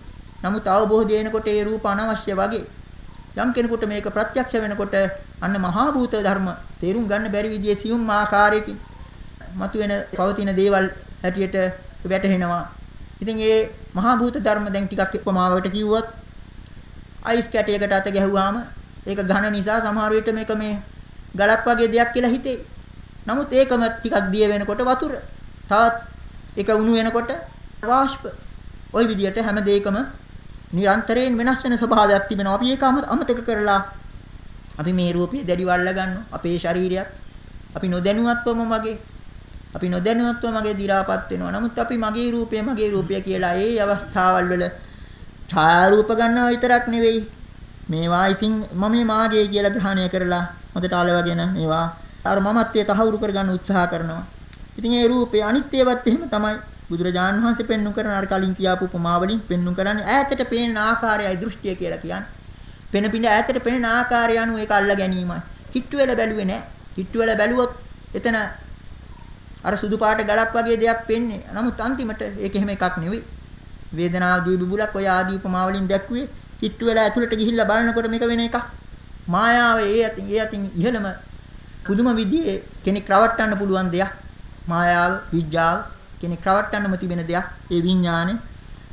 නමුත් අවබෝධය එනකොට ඒ රූප අනවශ්‍ය වගේ. යම් කෙනෙකුට මේක ප්‍රත්‍යක්ෂ වෙනකොට අන්න මහා භූත ධර්ම තේරුම් ගන්න බැරි විදිහේ සියුම් ආකාරයකින් මතුවෙන පවතින දේවල් හැටියට වැටහෙනවා. ඉතින් ඒ මහා භූත ධර්ම දැන් ටිකක් උපමාවකට කිව්වොත් අයිස් කැටයකට අත ගැහුවාම ඒක ඝන නිසා සමහර විට මේක මේ ගලක් වගේ දෙයක් කියලා හිතේ. නමුත් ඒකම ටිකක් දිය වෙනකොට වතුර. තවත් ඒක උණු වෙනකොට වාෂ්ප. ওই විදිහට හැම දෙයකම නිරන්තරයෙන් වෙනස් වෙන ස්වභාවයක් තිබෙනවා. අපි ඒක අමතක කරලා අපි මේ රූපය දැඩි වල්ලා ගන්නවා. අපේ ශරීරයත් අපි නොදැනුවත්වම මගේ අපි නොදැනුවත්ව මගේ දි รา පත් වෙනවා. නමුත් අපි මගේ රූපය මගේ රූපය කියලා ඒ අවස්ථාවල් වල ඡායාරූප ගන්නවා විතරක් නෙවෙයි. මේවා ඉතින් මම මාගේ කියලා ග්‍රහණය කරලා හොඳට අලවගෙන මේවා අර මමත්වයේ තහවුරු කරගන්න උත්සාහ කරනවා. ඉතින් ඒ රූපේ අනිත්‍යවත් එහෙම තමයි බුදුරජාණන් වහන්සේ පෙන්වු කරන අර කලින් කියාපු උපමාවලින් පෙන්වු කරන්නේ ඈතට පේන ආකාරයයි දෘෂ්ටිය කියලා කියන්නේ. පෙන පිට ඈතට පේන ආකාරය අනුව ඒක අල්ලා ගැනීමයි. කිට්ටු වෙලා බැලුවේ නැහැ. කිට්ටු වෙලා බැලුවොත් එතන අර සුදු පාට ගලක් වගේ දෙයක් පෙන්නේ. නමුත් අන්තිමට ඒක එහෙම එකක් නෙවෙයි. වේදනාව දීබුබුලක් ඔය ආදී උපමාවලින් දැක්ුවේ කිට්ටු වෙලා ඇතුළට ගිහිල්ලා බලනකොට මේක වෙන එකක්. මායාව ඒ අතින් ඒ අතින් ඉහළම පුදුම විදිහේ කෙනෙක් රවට්ටන්න පුළුවන් දෙයක්. මායාව, විඥාව කෙනෙක් රවට්ටන්නම තිබෙන දෙයක්. ඒ විඥානේ.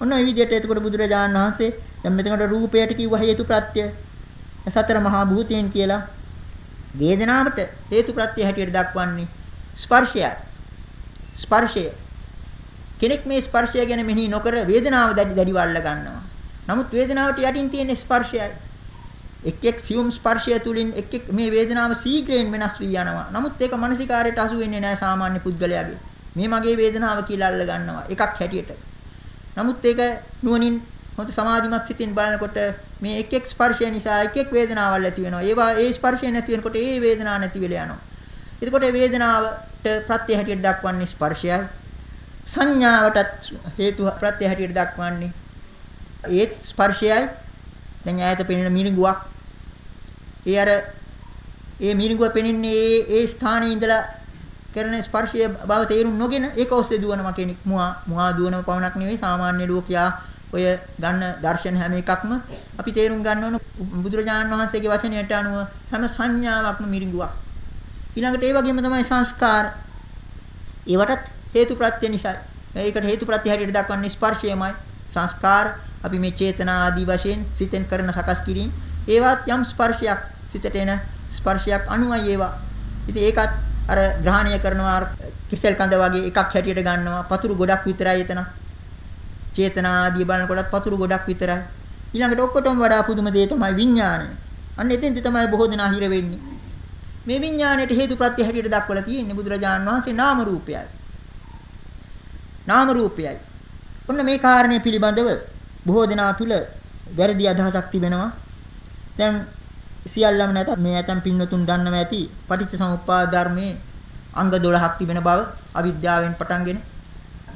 ඔන්න ඒ විදිහට එතකොට බුදුරජාණන් වහන්සේ දැන් මෙතනට රූපයට කිව්ව හේතු ප්‍රත්‍ය සතර මහා භූතයන් කියලා වේදනාවට හේතු ප්‍රත්‍ය හැටියට දක්වන්නේ ස්පර්ශයයි. ස්පර්ශය කෙනෙක් මේ ස්පර්ශය ගැන මෙහි නොකර වේදනාව දැඩි දැඩි වල්ල ගන්නවා. නමුත් වේදනාවට යටින් තියෙන ස්පර්ශයයි. එක් එක් සියුම් ස්පර්ශය තුලින් එක් එක් මේ වේදනාව සීඝ්‍රයෙන් වෙනස් වී යනවා. නමුත් ඒක මානසිකාරයට අසු වෙන්නේ නැහැ සාමාන්‍ය පුද්ගලයාගේ. මේ මගේ වේදනාව කියලා අල්ල ගන්නවා එකක් හැටියට. නමුත් ඒක නුවණින් හොඳ සමාධිමත් සිතින් බලනකොට මේ එක් එක් ස්පර්ශය නිසා එක් එක් වේදනාවල් ඇති වෙනවා. ඒවා ඒ ස්පර්ශය නැති වෙනකොට ඒ වේදනාව නැති වෙලා යනවා. එතකොට මේ වේදනාවට ප්‍රත්‍ය හැටියට දක්වන්නේ ස්පර්ශයයි. සංඥාවටත් හේතු ප්‍රත්‍ය හැටියට දක්වන්නේ ඒත් ස්පර්ශයයි දැන් ඈත පෙනෙන මිරිඟුවක් ඒ අර ඒ මිරිඟුව පෙනෙන්නේ ඒ ඒ ස්ථානයේ ඉඳලා කරන ස්පර්ශය බව තේරුම් නොගෙන ඒක ඔස්සේ දුවනවා කෙනෙක් මුවා මුවා දුවනව පවණක් නෙවෙයි සාමාන්‍ය ලෝකයා ඔය ගන්න දර්ශන හැම එකක්ම අපි තේරුම් ගන්න ඕන. බුදුරජාණන් වහන්සේගේ වචනයට අනුව හැම සංඥාවක්ම මිරිඟුවක්. ඊළඟට ඒ වගේම තමයි සංස්කාර. ඒවටත් හේතු ප්‍රත්‍ය නිසායි ඒකට හේතු ප්‍රත්‍ය හැටියට දක්වන්නේ ස්පර්ශයමයි. සංස්කාර අපි මේ චේතනා ආදී වශයෙන් සිතෙන් කරන සකස් කිරීම. ඒවත් යම් ස්පර්ශයක් සිතට එන ස්පර්ශයක් අනුවයි ඒවා. ඉතින් ඒකත් අර ග්‍රහණය කරනවා කිසල් කඳ වගේ එකක් හැටියට ගන්නවා පතුරු ගොඩක් විතරයි එතන. චේතනා ආදී බලනකොටත් පතුරු ගොඩක් විතරයි. ඊළඟට ඔක්කොටම වඩා පුදුම දේ තමයි විඥාණය. අන්න එතෙන්දි තමයි බොහෝ දෙනා හිර වෙන්නේ. මේ විඥාණයට හේතුප්‍රත්‍ය හැටියට දක්වලා තියෙන්නේ බුදුරජාණන් වහන්සේ නාම රූපයයි. නාම රූපයයි. ඔන්න මේ කාරණය පිළිබඳව බොහෝ දෙනා තුල වැරදි අදහසක් තිබෙනවා. දැන් සියල්ලම නැතත් මේ ඇතම් පින්නතුන් දන්නවා ඇති පටිච්චසමුප්පාද ධර්මයේ අංග 12ක් තිබෙන බව අවිද්‍යාවෙන් පටන්ගෙන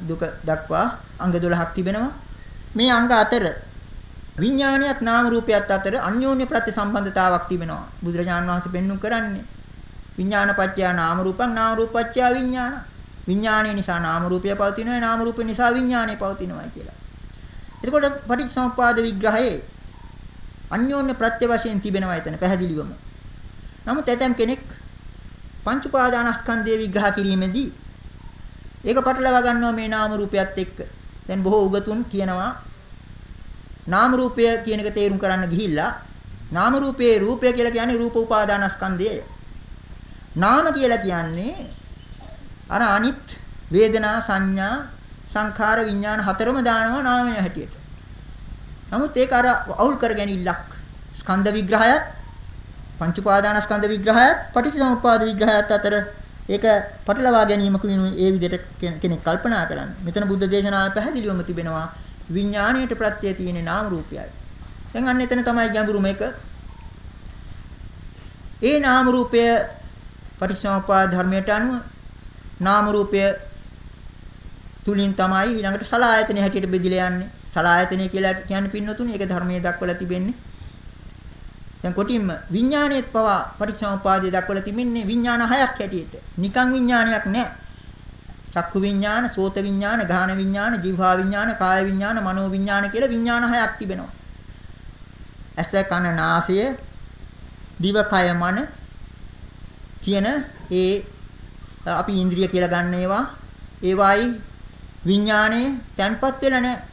දුක දක්වා අංග 12ක් තිබෙනවා. මේ අංග අතර විඥානියත් නාම රූපයත් අතර අන්‍යෝන්‍ය ප්‍රතිසම්බන්ධතාවක් තිබෙනවා. බුදුරජාණන් වහන්සේ පෙන්වු කරන්නේ විඥානපච්චය නාම රූපං නාම රූපච්චය විඥාන. විඥානය නිසා නාම රූපය පවතිනවා නාම රූපය නිසා විඥානය පවතිනවා කියලා. එතකොට පටිච්චසමුප්පාද විග්‍රහයේ අන්‍යෝන්‍ය ප්‍රත්‍ය වශයෙන් තිබෙනවා එතන පැහැදිලිවම. නමුත් ඇතම් කෙනෙක් පංච උපාදානස්කන්ධය විග්‍රහ කිරීමේදී ඒක පටලවා ගන්නවා මේ නාම රූපයත් එක්ක. දැන් බොහෝ උගතුන් කියනවා නාම රූපය කියන එක තේරුම් කරන්න ගිහිල්ලා නාම රූපයේ රූපය කියලා කියන්නේ රූප උපාදානස්කන්ධය. නාම කියලා කියන්නේ අර අනිත් වේදනා සංඥා සංඛාර විඥාන හතරම දානවා නාමය හැටියට. නමුත් ඒක අර අවුල් කරගැනිල්ලක්. ස්කන්ධ විග්‍රහයත් පංච උපාදානස්කන්ධ විග්‍රහයත් පටිච්චසමුප්පාද විග්‍රහයත් අතර ඒක පටලවා ගැනීමක වෙනුයි ඒ විදිහට කෙනෙක් කල්පනා කරන්නේ. මෙතන බුද්ධ දේශනාවේ පැහැදිලිවම තිබෙනවා විඥාණයට ප්‍රත්‍ය තියෙන නාම රූපයයි. දැන් අන්න එතන තමයි ගැඹුරු මේක. ඒ නාම රූපය පටිච්චසමුප්පාද ධර්මයට අනුව නාම රූපය තුලින් තමයි ඊළඟට සලායතන හැටියට බෙදිලා යන්නේ. සලායතනය කියලා කියන්නේ පින්නතුනේ ඒක ධර්මයේ දක්වලා තිබෙන්නේ. දැන් කොටින්ම විඥානයේත් පවා පටිච්චසමුපාදයේ දක්වලා තිබෙන්නේ විඥාන හයක් හැටියට. නිකං විඥානයක් නෑ. චක්කු විඥාන, සෝත විඥාන, ගාහන විඥාන, જીවහා විඥාන, කාය විඥාන, මනෝ විඥාන කියලා විඥාන හයක් තිබෙනවා. ඇස කන නාසය දිව කය මන කියන ඒ අපි ඉන්ද්‍රිය කියලා ගන්න ඒවා ඒවායි විඥාණය තැන්පත් වෙලා නැහැ.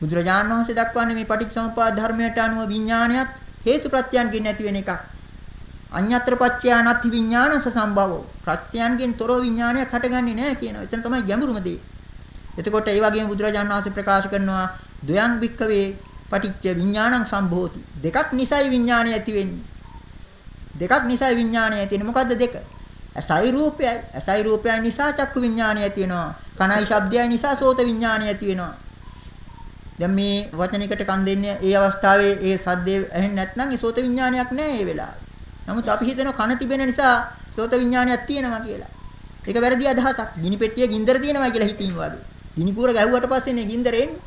බුදුරජාණන් වහන්සේ දක්වන්නේ මේ පටිච්චසමුප්පාද ධර්මයට අනුව විඥානයත් හේතු ප්‍රත්‍යයන්කින් නැති වෙන එකක්. අඤ්ඤතර පච්චයා නත්ති විඥානස සම්භවෝ. ප්‍රත්‍යයන්ගෙන් තොරව විඥානයක් හටගන්නේ නැහැ කියනවා. එතන තමයි ගැඹුරුම දේ. එතකොට ඒ වගේම බුදුරජාණන් වහන්සේ ප්‍රකාශ කරනවා ද්වයං භික්කවේ පටිච්ච විඥානං සම්භෝති. දෙකක් නිසයි විඥානය ඇති වෙන්නේ. දෙකක් නිසයි විඥානය ඇති වෙන්නේ. මොකද්ද දෙක? ඇසයි රූපයයි. ඇසයි රූපයයි නිසා චක්කු විඥානය ඇති වෙනවා. කනයි ශබ්දයයි නිසා සෝත විඥානය ඇති වෙනවා. දැන් මේ වචනයකට කන් දෙන්නේ ඒ අවස්ථාවේ ඒ සද්දේ ඇහෙන්නේ නැත්නම් ඒ සෝත විඥානයක් නැහැ ඒ වෙලාවේ. නමුත් අපි හිතනවා කන තිබෙන නිසා සෝත විඥානයක් තියෙනවා කියලා. ඒක වැරදි අදහසක්. ගිනි පෙට්ටියේ ගින්දර තියෙනවා කියලා හිතින් වගේ. ගිනි කූර ගැහුවට පස්සේ නේ ගින්දර එන්නේ.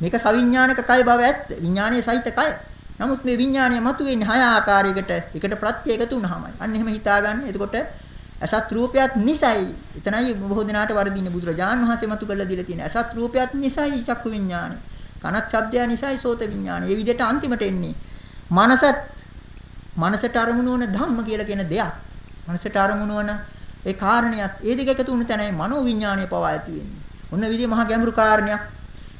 මේක සවිඥානික කය බව ඇත්ත. විඥානයේ සහිත කය. නමුත් මේ විඥානය මතුවෙන්නේ හය ආකාරයකට. එකට ප්‍රත්‍ය එකතු වුනහමයි. අන්න එහෙම හිතාගන්න. එතකොට අසත් රූපයත් නිසයි. එතනයි බොහෝ දිනාට වර්ධින්නේ බුදුරජාණන් වහන්සේ මතු කරලා දීලා තියෙන. අසත් රූපයත් නිසයි චක්කු විඥානය. කනත් ශබ්දය නිසයි සෝත විඥානය. මේ විදිහට අන්තිමට එන්නේ. මනසත් මනසට අරමුණු වන ධම්ම කියලා කියන දෙයක්. මනසට අරමුණු වන ඒ කාරණයක්. ඒ දෙක එකතු වුණ තැනයි මනෝ විඥානය පවා ඇති වෙන්නේ. ඔන්න විදිහ මහා ගැඹුරු කාරණයක්.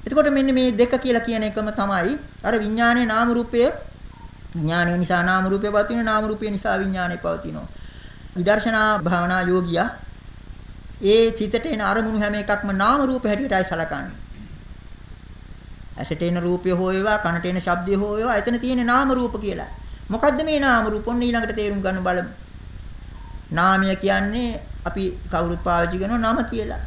එතකොට මෙන්න මේ දෙක කියලා කියන එකම තමයි අර විඥානයේ නාම රූපය විඥානය නිසා නාම රූපය පවතින නාම රූපය නිසා විඥානය පවතිනවා. විදර්ශනා භාවනා යෝගියා ඒ සිතට එන අරමුණු හැම එකක්ම නාම රූප හැටියටයි සලකන්නේ. ඇසට එන රූපය හෝ වේවා කනට එන ශබ්දය හෝ වේවා එතන තියෙන නාම රූප කියලා. මොකද්ද මේ නාම රූප? ඔන්න ඊළඟට තේරුම් ගන්න බලමු. නාමය කියන්නේ අපි කවුරුත් පාවිච්චි කරන නම කියලා.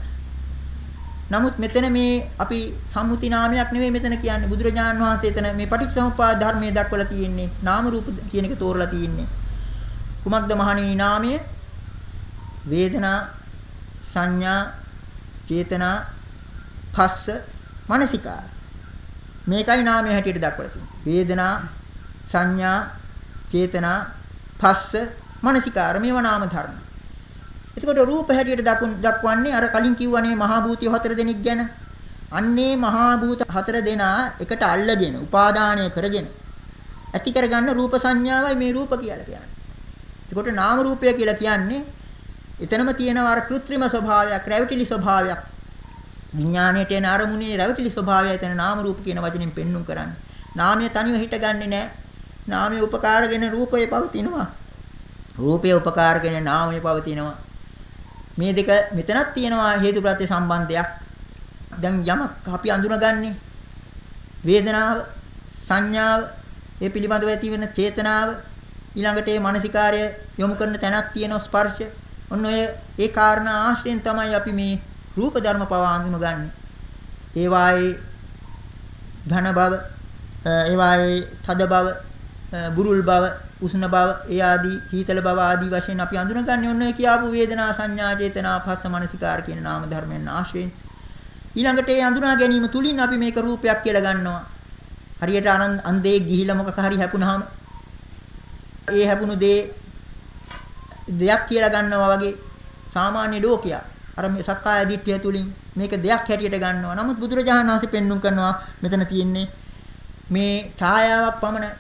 නමුත් මෙතන මේ අපි සම්මුති නාමයක් නෙවෙයි මෙතන කියන්නේ බුදුරජාණන් වහන්සේ එතන මේ පටිච්චසමුප්පාද ධර්මයේ දක්වලා තියෙන්නේ නාම රූප කියන එක තෝරලා තියෙන්නේ. කුමක්ද මහණෙනි නාමය? වේදනා සංඥා චේතනා පස්ස මනසිකාර මේකයි නාමය හැටියට දක්වලා තියෙන්නේ. වේදනා සංඥා චේතනා පස්ස මනසිකාර මේවා නාම ධර්ම. එතකොට රූප හැටියට දක්වන්නේ අර කලින් කිව්වනේ මහා භූතිය හතර දෙනෙක් ගැන. අන්නේ මහා භූත හතර දෙනා එකට අල්ලගෙන උපාදානය කරගෙන ඇති කරගන්න රූප සංඥාවයි මේ රූප කියලා කියන්නේ. එතකොට නාම රූපය කියලා කියන්නේ එතනම තියෙනවා අර કૃත්‍රිම ස්වභාවයක්, රැවටිලි ස්වභාවයක්. විඥාණයට එන අරමුණේ රැවටිලි ස්වභාවය එතන නාම රූප කියන වචنين පෙන්눔 කරන්නේ. නාමය තනිව හිටගන්නේ නැහැ. නාමය උපකාරගෙන රූපය පවතිනවා. රූපය උපකාරගෙන නාමය පවතිනවා. මේ දෙක මෙතනක් තියෙනවා හේතුප්‍රත්‍ය සම්බන්ධයක්. දැන් යමක් අපි අඳුනගන්නේ වේදනාව, සංඥාව, ඒ පිළිබඳව ඇතිවෙන චේතනාව, ඊළඟට ඒ මානසිකාර්ය යොමු කරන තැනක් තියෙන ස්පර්ශ. ඔන්න ඔය ඒ කාරණා ආශ්‍රයෙන් තමයි අපි මේ රූප ධර්ම පවා අඳුනගන්නේ. ඒ වායේ ඝන බව, ඒ වායේ තද බව, බුරුල් බව, උෂ්ණ බව, ඒ ආදී හීතල බව ආදී වශයෙන් අපි අඳුනගන්නේ ඔන්න ඔය කියාපු වේදනා සංඥා චේතනා පස්ස මනසිකාර කියන නාම ධර්මයන් ආශ්‍රයෙන්. ඊළඟට ඒ අඳුනා ගැනීම තුලින් අපි මේක රූපයක් කියලා ගන්නවා. හරියට අන්දේ ගිහිලා මොකක් හරි හැපුණාම ඒ හැපුණු දේ දෙයක් කියලා ගන්නවා වගේ සාමාන්‍ය ලෝකයක් අර මේ සක්කාය දිට්ඨිය තුලින් මේක දෙයක් හැටියට ගන්නවා. නමුත් බුදුරජාණන් වහන්සේ පෙන්눔 කරනවා මෙතන තියෙන්නේ මේ ඡායාවක් පමණ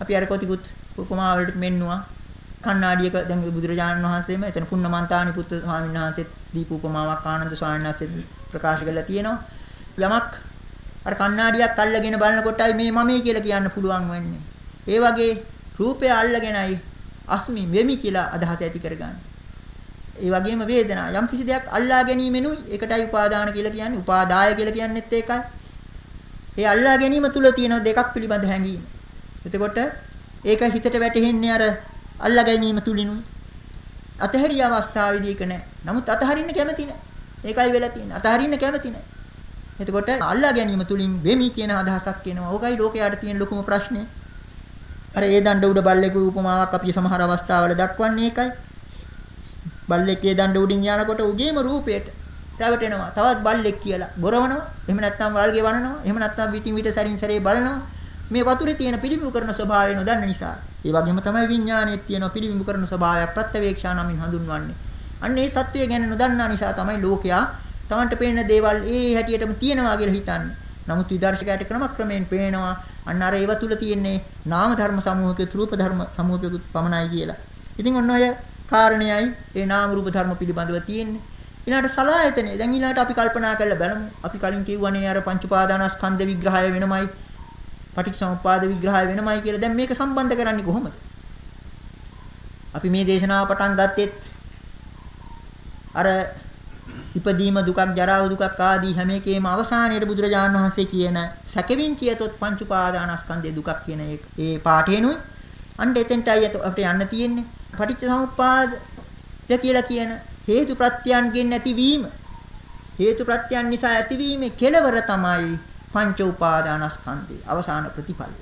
අපි අර කොතිකුත් උපමා වලට මෙන්නුවා. කණ්ණාඩියක දැන් බුදුරජාණන් වහන්සේම එතන පුන්නමන්තානි පුත්තු ස්වාමීන් වහන්සේත් දීපු උපමාවක් ආනන්ද ස්වාමීන් වහන්සේ ප්‍රකාශ කරලා තියෙනවා. යමක් අර කණ්ණාඩියක් අල්ලගෙන බලනකොටයි මේ මමයි කියලා කියන්න පුළුවන් වෙන්නේ. ඒ වගේ රූපය අල්ලගෙනයි අස්මි වෙමි කියලා අදහස ඇති කරගන්නේ. ඒ වගේම වේදනා යම් කිසි දෙයක් අල්ලා ගැනීමෙනුයි ඒකටයි උපාදාන කියලා කියන්නේ උපාදාය කියලා කියන්නේත් ඒකයි. ඒ අල්ලා ගැනීම තුල තියෙන දෙකක් පිළිබඳ හැඟීම. එතකොට ඒක හිතට වැටෙන්නේ අර අල්ලා ගැනීම තුලිනුයි. අතහැරිය අවස්ථාවේදී ඒක නෑ. නමුත් අතහරින්න කැමති නෑ. ඒකයි වෙලා තියෙන්නේ. අතහරින්න කැමති නෑ. එතකොට අල්ලා ගැනීම තුලින් වෙමි කියන අදහසක් එනවා. ඕකයි ලෝකයට තියෙන ලොකුම ප්‍රශ්නේ. අර ඒ දණ්ඩ උඩ බල්ලෙකු උපමාවක් අපි සමහර අවස්ථාවල දක්වන්නේ ඒකයි. බල්ලෙක්ගේ දණ්ඩ උඩින් යනකොට උගේම රූපයට රැවටෙනවා. තවත් බල්ලෙක් කියලා බොරවනවා. එහෙම නැත්නම් වල්ගේ වනනවා. එහෙම නැත්නම් පිටින් පිට සැරින් සැරේ බලනවා. මේ වතුරේ තියෙන පිළිබිඹු කරන ස්වභාවය නොදන්න නිසා. ඒ වගේම තමයි විඥානයේ තියෙන පිළිබිඹු කරන ස්වභාවයක් ප්‍රත්‍යවේක්ෂා නමින් හඳුන්වන්නේ. අන්න ඒ தત્ත්වය ගැන නොදන්නා නිසා තමයි ලෝකයා Tamanට පේන දේවල් ඒ හැටියටම තියෙනවා කියලා හිතන්නේ. නමුත් විදර්ශකයට ක්‍රමක්‍රමයෙන් පේනවා අන්න අර ඒව තුල තියෙන්නේ නාම ධර්ම සමූහක රූප ධර්ම සමූහක පමණයි කියලා. ඉතින් ඔන්න ඔය කාරණයයි ඒ නාම රූප ධර්ම පිළිබඳව තියෙන්නේ. ඊළඟට සලායතනෙ දැන් ඊළඟට අපි කල්පනා කරලා බලමු. අපි කලින් කිව්වනේ අර පංච උපාදානස්කන්ධ විග්‍රහය වෙනමයි. පටිච්චසමුප්පාද විග්‍රහය වෙනමයි කියලා. දැන් මේක සම්බන්ධ කරන්නේ කොහොමද? අපි මේ දේශනාව පටන් ගත්තෙත් අර ඉපදීම දුකක් ජරාව දුකක් ආදී හැම එකේම අවසානයේට බුදුරජාණන් වහන්සේ කියන සැකවින් කියතොත් පංච උපාදානස්කන්ධයේ දුකක් කියන ඒ පාඨේනුයි අන්න එතෙන්ටයි අපිට යන්න තියෙන්නේ. පටිච්ච සමුප්පාද කියලා කියන හේතු ප්‍රත්‍යයන්ගෙන් නැතිවීම හේතු ප්‍රත්‍යයන් නිසා ඇතිවීමේ කෙලවර තමයි පංච උපාදානස්කන්ධේ අවසාන ප්‍රතිඵලය.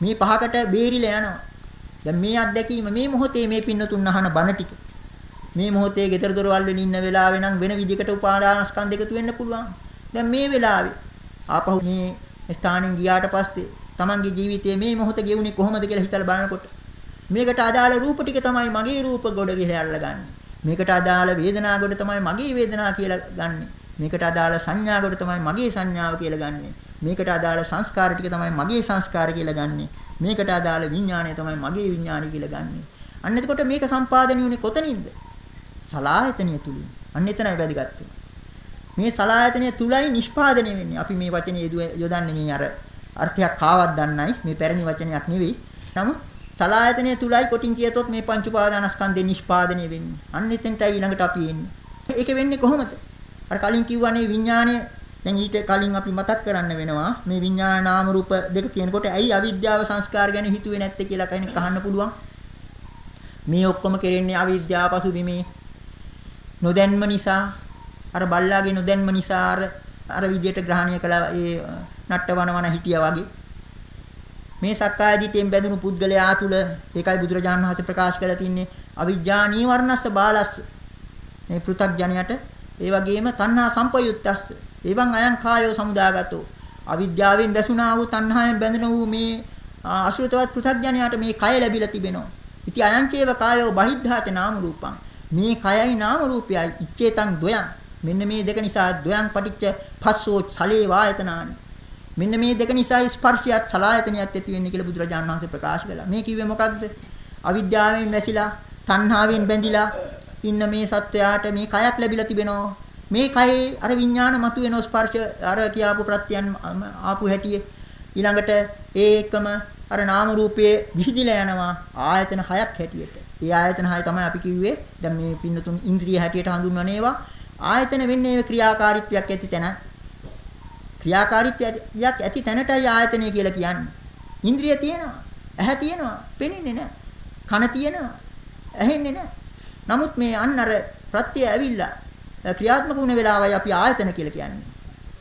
මේ පහකට බේරිලා යනවා. දැන් මේ අත්දැකීම මේ මොහොතේ මේ පින්නතුන් අහන බණ ටික. මේ මොහොතේ gedara dorwal වෙන ඉන්න වෙලාවේ නම් වෙන විදිහකට උපාදානස්කන්ධ එකතු වෙන්න පුළුවන්. දැන් මේ වෙලාවේ ආපහු මේ ස්ථානෙන් ගියාට පස්සේ Tamanගේ ජීවිතයේ මේ මොහොත ගෙවුනේ කොහොමද කියලා හිතලා බලනකොට මේකට අදාළ රූප ටික තමයි මගේ රූප ගොඩ කියලා අල්ලගන්නේ. මේකට අදාළ වේදනා ගොඩ තමයි මගේ වේදනා කියලා ගන්නෙ. මේකට අදාළ සංඥා ගොඩ තමයි මගේ සංඥාව කියලා ගන්නෙ. මේකට අදාළ සංස්කාර ටික තමයි මගේ සංස්කාර කියලා ගන්නෙ. මේකට අදාළ විඥාණය තමයි මගේ විඥාණය කියලා ගන්නෙ. අන්න එතකොට මේක සම්පාදනය උනේ කොතනින්ද? සලායතනය තුලින්. අන්න එතනයි වැදගත් මේ සලායතනය තුලයි නිෂ්පාදනය වෙන්නේ. අපි මේ වචනේ යොදන්නේ මේ අර අර්ථයක් කාවක් දන්නයි. මේ පැරණි වචනයක් නෙවෙයි. නමුත් සලායතනය තුලයි කොටින් කියතොත් මේ පංච උපාදානස්කන්ධේ නිෂ්පාදනය වෙන්නේ. අන්න එතෙන්ටයි ඊළඟට අපි එන්නේ. ඒක වෙන්නේ කොහොමද? අර කලින් කිව්වනේ විඥාණය දැන් ඊට කලින් අපි මතක් කරන්න වෙනවා මේ විඥාන නාම රූප දෙක කියනකොට ඇයි අවිද්‍යාව සංස්කාර ගැන හිතුවේ නැත්තේ කියලා කෙනෙක් අහන්න පුළුවන්. මේ ඔක්කොම කෙරෙන්නේ අවිද්‍යාව පසුබිමේ නොදැන්ම නිසා අර බල්ලාගේ නොදැන්ම නිසා අර අර විදියට ග්‍රහණය කළා ඒ නට්ටවනවන හිටියා වගේ. මේ සක්කාය දිට්ඨියෙන් බැඳුණු පුද්ගලයා තුල ඒකයි බුදුරජාණන් වහන්සේ ප්‍රකාශ කරලා තින්නේ අවිජ්ජා නීවරණස්ස බාලස්ස. මේ පෘථග්ජනයට ඒ වගේම තණ්හා සම්පයුත්තස්ස. එවං අයං කායෝ සමුදාගතෝ. අවිද්‍යාවෙන් දැසුණා වූ තණ්හාවෙන් බැඳෙන වූ මේ අසුරතවත් පෘථග්ජනයට මේ කය ලැබිලා තිබෙනවා. ඉති අයං චේව කායෝ බහිද්ධාත නාම රූපං. මේ කයයි නාම රූපයයි ඉච්ඡේතං ද්වයං. මෙන්න මේ දෙක නිසා ද්වයං පටිච්ච පස්සෝ ඡලේ වායතනානි. මෙන්න මේ දෙක නිසා ස්පර්ශයත් සලායතනයත් ඇති වෙන්නේ කියලා බුදුරජාණන් වහන්සේ ප්‍රකාශ කළා. මේ කිව්වේ මොකක්ද? අවිද්‍යාවෙන් වැසිලා තණ්හාවෙන් බැඳිලා ඉන්න මේ සත්වයාට මේ කයක් ලැබිලා තිබෙනවා මේ කයේ අර විඥාන මතුවෙන ස්පර්ශ අර කියාපු ප්‍රත්‍යයන් ආපු හැටියේ. ඊළඟට ඒ එකම අර නාම රූපයේ විහිදිලා යනවා ආයතන හයක් හැටියට. ඒ ආයතන හය තමයි අපි කිව්වේ. දැන් මේ පින්නතුන් ඉන්ද්‍රිය හැටියට හඳුන්වන ඒවා. ආයතන වෙන්නේ ක්‍රියාකාරීත්වයක් ඇති තැන. ක්‍රියාකාරීත්වයක් ඇති තැනටයි ආයතනය කියලා කියන්නේ. ඉන්ද්‍රිය තියෙනවා. ඇහැ තියෙනවා. පෙනෙන්නේ නැහැ. කන තියෙනවා. ඇහෙන්නේ නැහැ. නමුත් මේ අන්න අර ප්‍රත්‍ය ඇවිල්ලා ක්‍රියාත්මක වුණ වෙලාවයි අපි ආයතන කියලා කියන්නේ.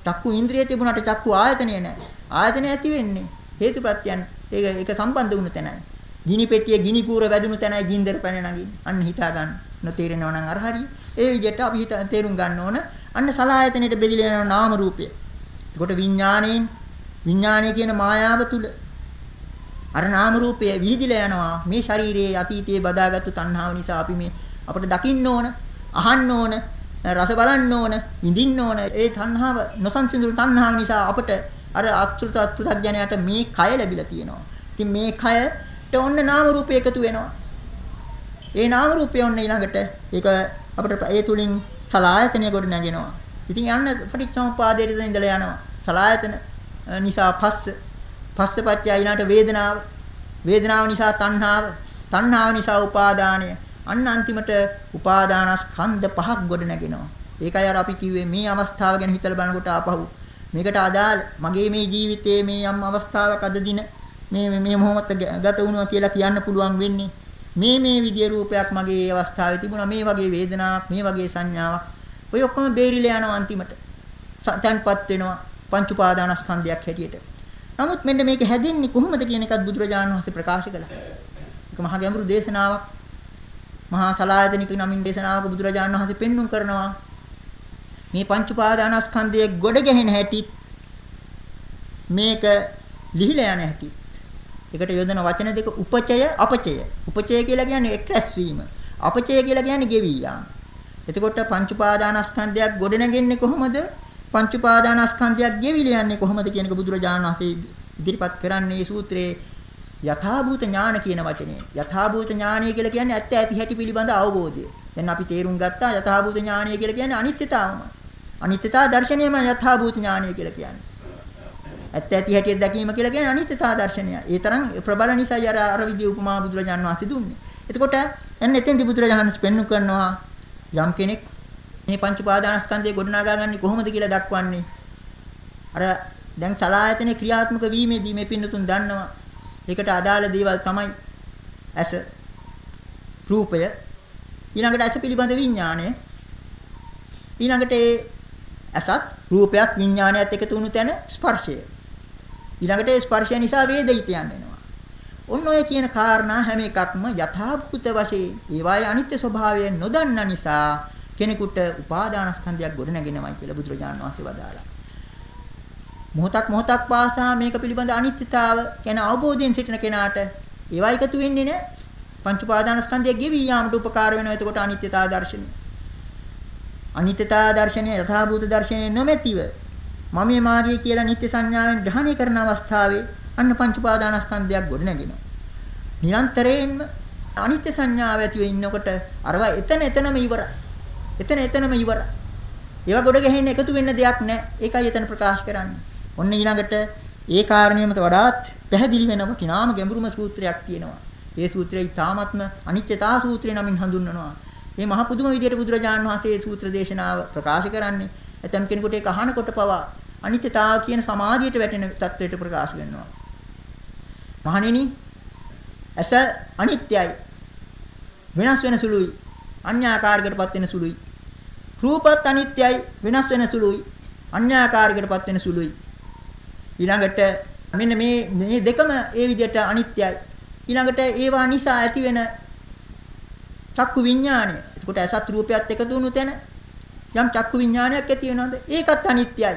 චක්කු ඉන්ද්‍රිය තිබුණාට චක්කු ආයතනය නැහැ. ආයතනය ඇති වෙන්නේ හේතුප්‍රත්‍යයන් ඒක ඒක සම්බන්ධ වුණ තැනයි. ගිනි පෙට්ටිය ගිනි කූර වැදුණු තැනයි ගින්දර පැන නගින්නේ. අන්න හිතා ගන්න. නොතේරෙනවා නම් අර හරිය. ඒ විදිහට අපි හිත තේරුම් ගන්න ඕන. අන්න සලායතනෙට බෙදිලා යන නාම රූපය. එතකොට විඥාණයෙන් විඥාණය කියන මායාව තුල අර නාම රූපය විහිදිලා යනවා. මේ ශරීරයේ අතීතයේ බදාගත්තු තණ්හාව නිසා අපි මේ අපිට දකින්න ඕන, අහන්න ඕන, රස බලන්න ඕන, විඳින්න ඕන. ඒ තණ්හාව නොසන්සිඳුණු තණ්හාව නිසා අපිට අර අත්‍ෘත අත්‍ෘතඥයට මේ කය ලැබිලා තියෙනවා. ඉතින් මේ කය ඔන්න නාම රූපය එකතු වෙනවා. ඒ නාම රූපය ඔන්න ඊළඟට ඒක අපිට ඒ තුලින් සලායතනය ගොඩ නැගෙනවා. ඉතින් යන්න පටිච්චසමුපාදයට ඉඳලා යනවා. සලායතන නිසා පස්ස පස්සපච්චය ඊළඟට වේදනාව වේදනාව නිසා තණ්හාව තණ්හාව නිසා උපාදානය අන්න අන්තිමට උපාදානස්කන්ධ පහක් ගොඩ නැගෙනවා. ඒකයි අර අපි කිව්වේ මේ අවස්ථාව ගැන හිතලා බලනකොට ආපහු මේකට අදාළ මගේ මේ ජීවිතයේ මේ යම් අවස්ථාවක් අද දින මේ මේ මොහොත ගත වුණා කියලා කියන්න පුළුවන් වෙන්නේ. මේ මේ විදිය රූපයක් මගේ අවස්ථාවේ තිබුණා. මේ වගේ වේදනාවක් මේ වගේ සංඥාවක්. ඔය ඔක්කොම බේරිලා යනවා අන්තිමට. තැන්පත් වෙනවා පංච උපාදානස්කන්ධයක් හැටියට. නමුත් මෙන්න මේක හැදෙන්නේ කොහොමද කියන එකත් බුදුරජාණන් වහන්සේ ප්‍රකාශ කළා. ඒක මහා ගැඹුරු දේශනාවක්. මහා සලායතනික නමින් දේශනාවක බුදුරජාණන් වහන්සේ පෙන්눔 කරනවා. මේ පංච උපාදානස්කන්ධයේ ගොඩ ගැහෙන හැටි මේක ලිහිලා යන හැටි. ඒකට යොදන වචන දෙක උපචය අපචය. උපචය කියලා කියන්නේ එක්රැස්වීම. අපචය කියලා කියන්නේ ගෙවි යාම. එතකොට පංච උපාදානස්කන්ධයක් ගොඩනගෙන්නේ කොහොමද? පංච උපාදානස්කන්ධයක් ගෙවිල යන්නේ කොහොමද කියන එක බුදුරජාණන් වහන්සේ ඉදිරිපත් කරන්නේ මේ සූත්‍රයේ යථාභූත ඥාන කියන වචනේ. යථාභූත ඥානය කියලා කියන්නේ ඇත්ත ඇති හැටි පිළිබඳ අවබෝධය. දැන් අපි තේරුම් ගත්තා යථාභූත ඥානය කියලා කියන්නේ අනිත්‍යතාවම. අනිත්‍යතා දර්ශනයම යථාභූත ඥානය කියලා කියන්නේ. ඇත්ත ඇති හැටියට දැකීම කියලා කියන්නේ අනිත්‍යතා දර්ශනය. ඒ තරම් ප්‍රබල නිසායි අර අර විදිය උපමා බුදුරජාන් වහන්සේ දුන්නේ. එතකොට එන්න එතෙන්දි බුදුරජාණන් පෙන්වු කරනවා යම් කෙනෙක් මේ පංච පාදානස්කන්ධය ගොඩනගාගන්නේ කොහොමද කියලා දක්වන්නේ. අර දැන් සලායතනේ ක්‍රියාත්මක වීමේදී මේ පින්නතුන් දන්නවා. ඒකට අදාළ දේවල් තමයි ඇස රූපය ඊළඟට ඇස පිළිබඳ විඥාණය ඊළඟට ඒ ඇසත් රූපයත් විඥානයත් එකතු වුණු තැන ස්පර්ශය ඊළඟට ඒ ස්පර්ශය නිසා වේදිතයන් එනවා ඔන්න ඔය කියන කාරණා හැම එකක්ම යථාභූත වශයෙන් ඒවායේ අනිත්‍ය ස්වභාවය නොදන්න නිසා කෙනෙකුට උපාදානස්කන්ධයක් ගොඩනගෙනවයි කියලා බුදුරජාණන් වහන්සේ වදාළා. මොහොතක් මොහොතක් පාසා මේක පිළිබඳ අනිත්‍යතාව ගැන අවබෝධයෙන් සිටින කෙනාට ඒවා එකතු වෙන්නේ නැහැ. පංච උපාදානස්කන්ධය ගෙවි යාමට උපකාර වෙනවා. එතකොට අනිත්‍යතා දර්ශනය. අනිත්‍යතා දර්ශනය යථාභූත දර්ශනය නොමැතිව මම මේ මාර්ගය කියලා නිත්‍ය සංඥාවෙන් ග්‍රහණය කරන අවස්ථාවේ අන්න පංච උපාදානස්කන්ධයක් ගොඩ නැගෙනවා. නිරන්තරයෙන්ම අනිත්‍ය සංඥාව ඇතිව ඉන්නකොට අරවා එතන එතනම ඉවරයි. එතන එතනම ඉවරයි. ඒවා ගොඩ ගැහෙන්න එකතු වෙන්න දෙයක් නැහැ. ඒකයි එතන ප්‍රකාශ කරන්නේ. ඔන්න ඊළඟට ඒ කාරණේමත වඩාත් පැහැදිලි වෙන වටිනාම ගැඹුරුම සූත්‍රයක් තියෙනවා. ඒ සූත්‍රය ඊ타ත්ම අනිත්‍යතා සූත්‍රය නමින් හඳුන්වනවා. මේ මහ පුදුම විදියට බුදුරජාණන් වහන්සේ මේ සූත්‍ර දේශනාව ප්‍රකාශ කරන්නේ. ඇතම් කෙනෙකුට ඒක අහනකොට පවා අනිත්‍යතාව කියන සමාධියට වැටෙන தത്വයට ප්‍රකාශ වෙනවා. මහණෙනි ඇස අනිත්‍යයි. වෙනස් වෙන සුළුයි. අන්‍යාකාරයකටපත් වෙන සුළුයි. රූපත් අනිත්‍යයි වෙනස් වෙන සුළුයි. අන්‍යාකාරයකටපත් වෙන සුළුයි. ඊළඟට මෙන්න මේ මේ දෙකම ඒ විදිහට අනිත්‍යයි. ඊළඟට ඒවා නිසා ඇතිවෙන චක්කු විඥාණය. එතකොට ඇසත් රූපයත් එකතු වුණු තැන යම් චක්කු විඥානයක් ඇති වෙනවද? ඒකත් අනිත්‍යයි.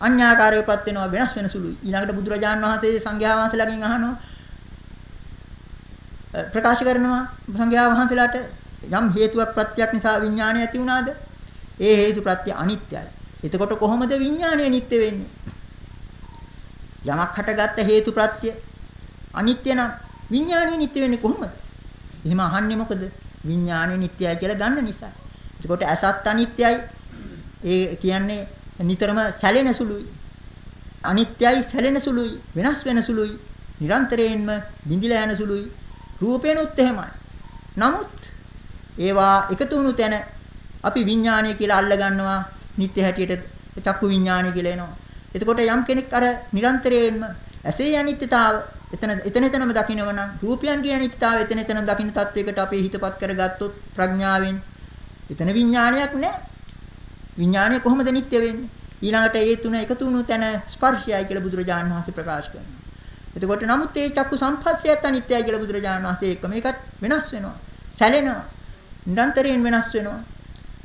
අන්‍යාකාරයටපත් වෙනවා වෙනස් වෙන සුළුයි. ඊළඟට බුදුරජාණන් වහන්සේ සංඝයා වහන්සේලාගෙන් අහනවා ප්‍රකාශ කරනවා සංඝයා වහන්සේලාට යම් හේතුවක් ප්‍රත්‍යක් නිසා විඥානය ඇති වුණාද? ඒ හේතු ප්‍රත්‍ය අනිත්‍යයි. එතකොට කොහොමද විඥානය නිට්ටය වෙන්නේ? යමක් හටගත්ත හේතු ප්‍රත්‍ය අනිත්‍ය නම් විඥානය නිට්ටය වෙන්නේ කොහොමද? එහෙම අහන්නේ මොකද? විඥානය නිට්ටයයි කියලා ගන්න නිසා. එතකොට අසත් අනිත්‍යයි. ඒ කියන්නේ නිතරම සැලෙන සුළුයි. අනිත්‍යයි සැලෙන සුළුයි. වෙනස් වෙන සුළුයි. නිරන්තරයෙන්ම බිඳිලා යන සුළුයි. රූපේනොත් එහෙමයි. නමුත් ඒවා එකතු වුණු තැන අපි විඥානය කියලා අල්ල ගන්නවා. නිත්‍ය හැටියට චක්කු විඥානය කියලා එනවා. එතකොට යම් කෙනෙක් අර නිරන්තරයෙන්ම ඇසේ අනිත්‍යතාව එතන එතන එතනම දකින්නව නම් රූපයන්ගේ අනිත්‍යතාව එතන එතන දකින්න තත්වයකට අපේ හිතපත් කරගත්තොත් ප්‍රඥාවෙන් එතන විඥානයක් නැහැ. විඥානය කොහොමද නිට්ටය වෙන්නේ? ඊළඟට ඒ තුන එකතු වුණු තැන ස්පර්ශයයි කියලා බුදුරජාණන් වහන්සේ ප්‍රකාශ කරනවා. එතකොට නමුත් ඒ චක්කු සම්පස්සයත් අනිත්‍යයි කියලා බුදුරජාණන් වහන්සේ එක්ක මේකත් වෙනස් වෙනවා. සැලෙනවා. නිරන්තරයෙන් වෙනස් වෙනවා.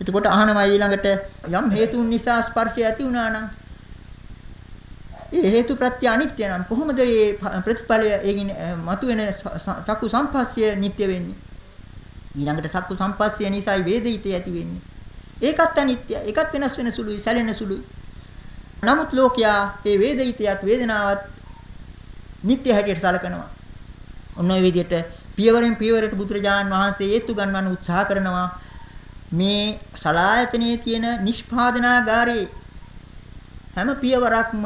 එතකොට අහනවා ඊළඟට යම් හේතුන් නිසා ස්පර්ශය ඇති වුණා නම් ඒ හේතු ප්‍රත්‍ය අනිත්‍ය නම් කොහොමද මේ ප්‍රතිඵලය ඒකින් මතුවෙන චක්කු සම්පස්සය නිට්ටය වෙන්නේ? ඊළඟට සක්කු සම්පස්සය නිසායි වේදිතය ඇති වෙන්නේ. ඒකත් අනිත්‍යයි. ඒකත් වෙනස් වෙන සුළුයි, සැලෙන සුළුයි. නමුත් ලෝකයා මේ වේදිතයත් වේදනාවත් නිත්‍ය හැටියට සලකනවා. ඔන්න ඔය විදිහට පියවරෙන් පියවරට බුදුරජාණන් වහන්සේ හේතු ගන්නවන උත්සාහ කරනවා. මේ සලායතනයේ තියෙන නිෂ්පාදනාගාරයේ හැම පියවරක්ම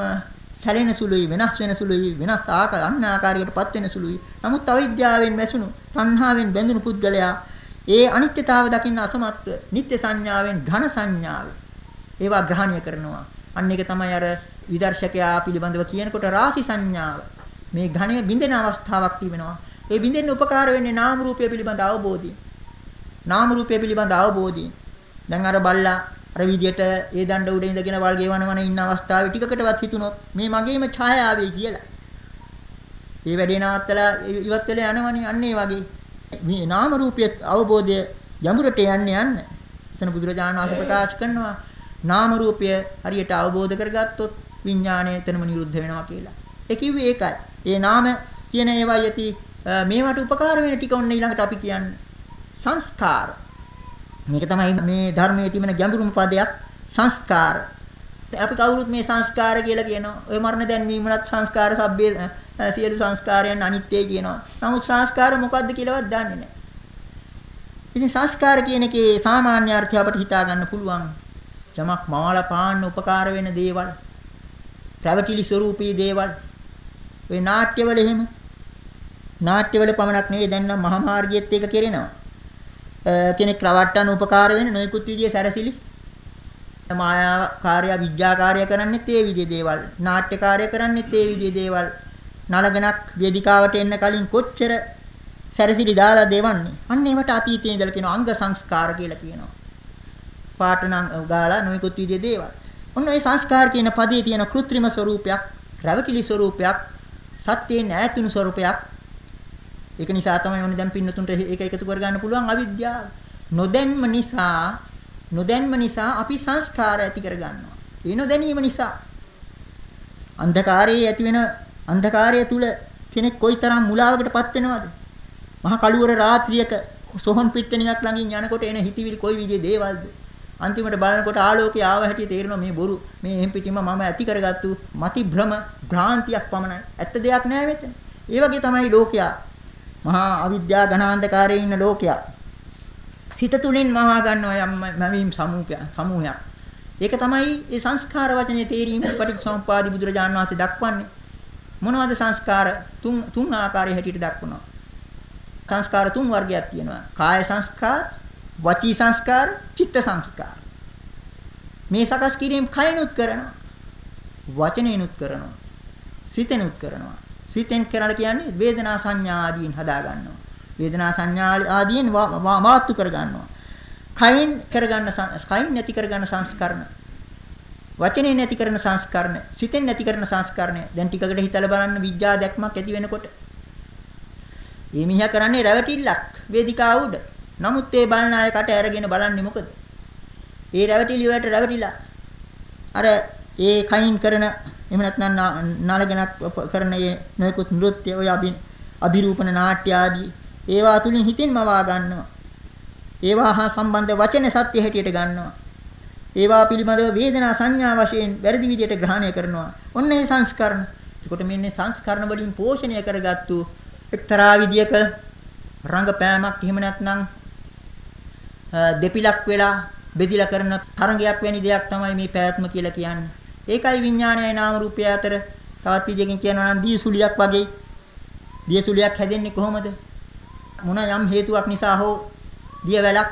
සැලෙන සුළුයි වෙනස් වෙන සුළුයි වෙනස් ආකාර අන්න ආකාරයකටපත් වෙන සුළුයි නමුත් අවිද්‍යාවෙන් වැසුණු තණ්හාවෙන් බැඳුණු පුද්ගලයා ඒ අනිත්‍යතාව දකින්න අසමත්ව නිත්‍ය සංඥාවෙන් ඝන සංඥාව ඒවා ග්‍රහණය කරනවා. අන්න ඒක තමයි අර විදර්ශකයා පිළිබඳව කියනකොට රාසි සංඥාව. මේ ඝණය බින්දෙන අවස්ථාවක් තිබෙනවා. ඒ බින්දෙන්න උපකාර වෙන්නේ නාම රූපය පිළිබඳ අවබෝධය. නාම රූපය පිළිබඳ අවබෝධය. දැන් අර බල්ලා අර විදියට ඒ දණ්ඩ උඩ ඉඳගෙන වල් ගෙවනවන ඉන්න අවස්ථාවේ ටිකකටවත් හිතුනොත් මේ මගේම ඡායාවේ කියලා. ඒ වැඩේ නවත්තලා ඉවත් වෙලා යනවනේ අන්න ඒ වගේ. මේ නාම රූපයේ අවබෝධය යමුරට යන්න යන්න. එතන බුදුරජාණන් වහන්සේ ප්‍රකාශ කරනවා නාම රූපය හරියට අවබෝධ කරගත්තොත් විඥාණය එතනම නිරුද්ධ වෙනවා කියලා. ඒ කිව්වේ ඒකයි. ඒ නාම කියන ඒවා යති මේවට උපකාර වෙන ටික ඔන්න ඊළඟට අපි කියන්නේ සංස්කාර. මේක තමයි මේ ධර්මයේ තිබෙන ගැඹුරුම පදයක් සංස්කාර. අපි කවුරුත් මේ සංස්කාර කියලා කියනවා. ඔය මරණ දැන්වීමලත් සංස්කාර සබ්බේ සියලු සංස්කාරයන් අනිත්‍යයි කියනවා. නමුත් සංස්කාර මොකද්ද කියලාවත් දන්නේ නැහැ. ඉතින් සංස්කාර කියන එකේ සාමාන්‍ය අර්ථය අපිට හිතා ගන්න පුළුවන්. යමක් මාල පාන්න උපකාර වෙන දේවල්. ප්‍රවටිලි ස්වරූපී දේවල්. ඔය නාට්‍යවල එහෙම නාට්‍යවල පමණක් නෙවෙයි දැන් නම් මහා මාර්ගයේත් ඒක කෙරෙනවා. කෙනෙක් රවට්ටන්න උපකාර වෙන නොයෙකුත් විදිහේ සැරසිලි මායාකාරය විඥාකාරය කරන්නෙත් ඒ විදිහේ දේවල්. නාට්‍යකාරය කරන්නෙත් ඒ විදිහේ දේවල්. නලගණක් වේදිකාවට එන්න කලින් කොච්චර සැරසිලි දාලා දෙවන්නේ. අන්න ඒවට අතීතයේ ඉඳලා කියන අංග සංස්කාර කියලා කියනවා. පාට නම් ගාලා නොයෙකුත් විදිහේ දේවල්. ඔන්න ඒ සංස්කාර කියන පදේ තියෙන કૃත්‍රිම ස්වરૂපයක්, රැවටිලි ස්වરૂපයක්, සත්‍යයෙන් ඈතුණු ස්වરૂපයක්. ඒක නිසා තමයි ඕනේ දැන් පින්නතුන්ට ඒක එකතු කරගන්න පුළුවන් අවිද්‍යාව. නොදැන්ම නිසා නොදැන්ම නිසා අපි සංස්කාර ඇති කරගන්නවා. ඒ නොදැනීම නිසා අන්ධකාරයේ ඇති වෙන අන්ධකාරය තුල කෙනෙක් කොයිතරම් මුලාවකටපත් වෙනවද? මහා කළුවර රාත්‍රියක සොහන් පිට්ටනියක් ළඟින් යනකොට එන හිතවිලි කොයි විදිහේ දේවල්ද? අන්තිමට බලනකොට ආලෝකය ආව හැටි තේරෙනවා මේ බොරු මේ එහෙම් පිටින්ම මම ඇති කරගත්තු මති භ්‍රම භ්‍රාන්තියක් පමණයි. ඇත්ත දෙයක් නෑ මෙතන. ඒ වගේ තමයි ලෝකයා. මහා අවිද්‍යා ඝනාන්ධකාරයේ ඉන්න ලෝකයා. සිත තුලින් මහා ගන්නවා යම් මැවීම් සමූහයක්. ඒක තමයි ඒ සංස්කාර වචනේ තේරීම පටිච්චසමුපාදි බුදුරජාණන් වහන්සේ දක්වන්නේ. මොනවද සංස්කාර තුන් තුන් ආකාරයේ හැටියට දක්වනවා. සංස්කාර තුන් වර්ගයක් තියෙනවා. කාය සංස්කාර, වචී සංස්කාර, චිත්ත සංස්කාර. මේ සකස් කිරීම කයනුත් කරනවා. වචනේනුත් කරනවා. සිතෙනුත් කරනවා. සිතෙන් කරලා කියන්නේ වේදනා සංඥා ආදීන් හදා ගන්නවා. වේදනා සංඥා ආදීන් මාත්තු කර ගන්නවා. කයින් කරගන්න කයින් නැති කරගන්න සංස්කරණ වචනේ නැති කරන සංස්කරණ සිතෙන් නැති කරන සංස්කරණය දැන් ටිකකට හිතලා බලන්න විඥා දැක්මක් ඇති වෙනකොට මේ මිනිහා කරන්නේ රැවටිල්ලක් වේදිකාව උඩ. නමුත් ඒ බලන අයකට අරගෙන බලන්නේ මොකද? ඒ රැවටිලි වලට රැවටිලා අර ඒ කයින් කරන එහෙම නැත්නම් නාලගෙනක් කරන ඒ නොයෙකුත් නෘත්‍ය ඔය අභිරූපන නාට්‍ය ආදී ඒවා තුලින් හිතින්ම වා ගන්නවා. ඒවා හා සම්බන්ධ වචන සත්‍ය හැටියට ගන්නවා. ඒවා පිළිබඳව වේදනා සංඥා වශයෙන් වැරදි විදිහට ග්‍රහණය කරනවා. ඔන්න ඒ සංස්කරණ. එතකොට මෙන්න සංස්කරණ වලින් පෝෂණය කරගත්තු එක්තරා විදියක රංගපෑමක් එහෙම නැත්නම් දෙපිලක් වෙලා බෙදිලා කරන තරංගයක් වැනි දෙයක් තමයි මේ පැවැත්ම කියලා කියන්නේ. ඒකයි විඥානයයි නාම රූපය අතර තවත් විදියකින් කියනවා නම් දියසුලියක් වගේ. දියසුලියක් හැදෙන්නේ කොහොමද? මොන යම් හේතුවක් නිසා හෝ දිය වැලක්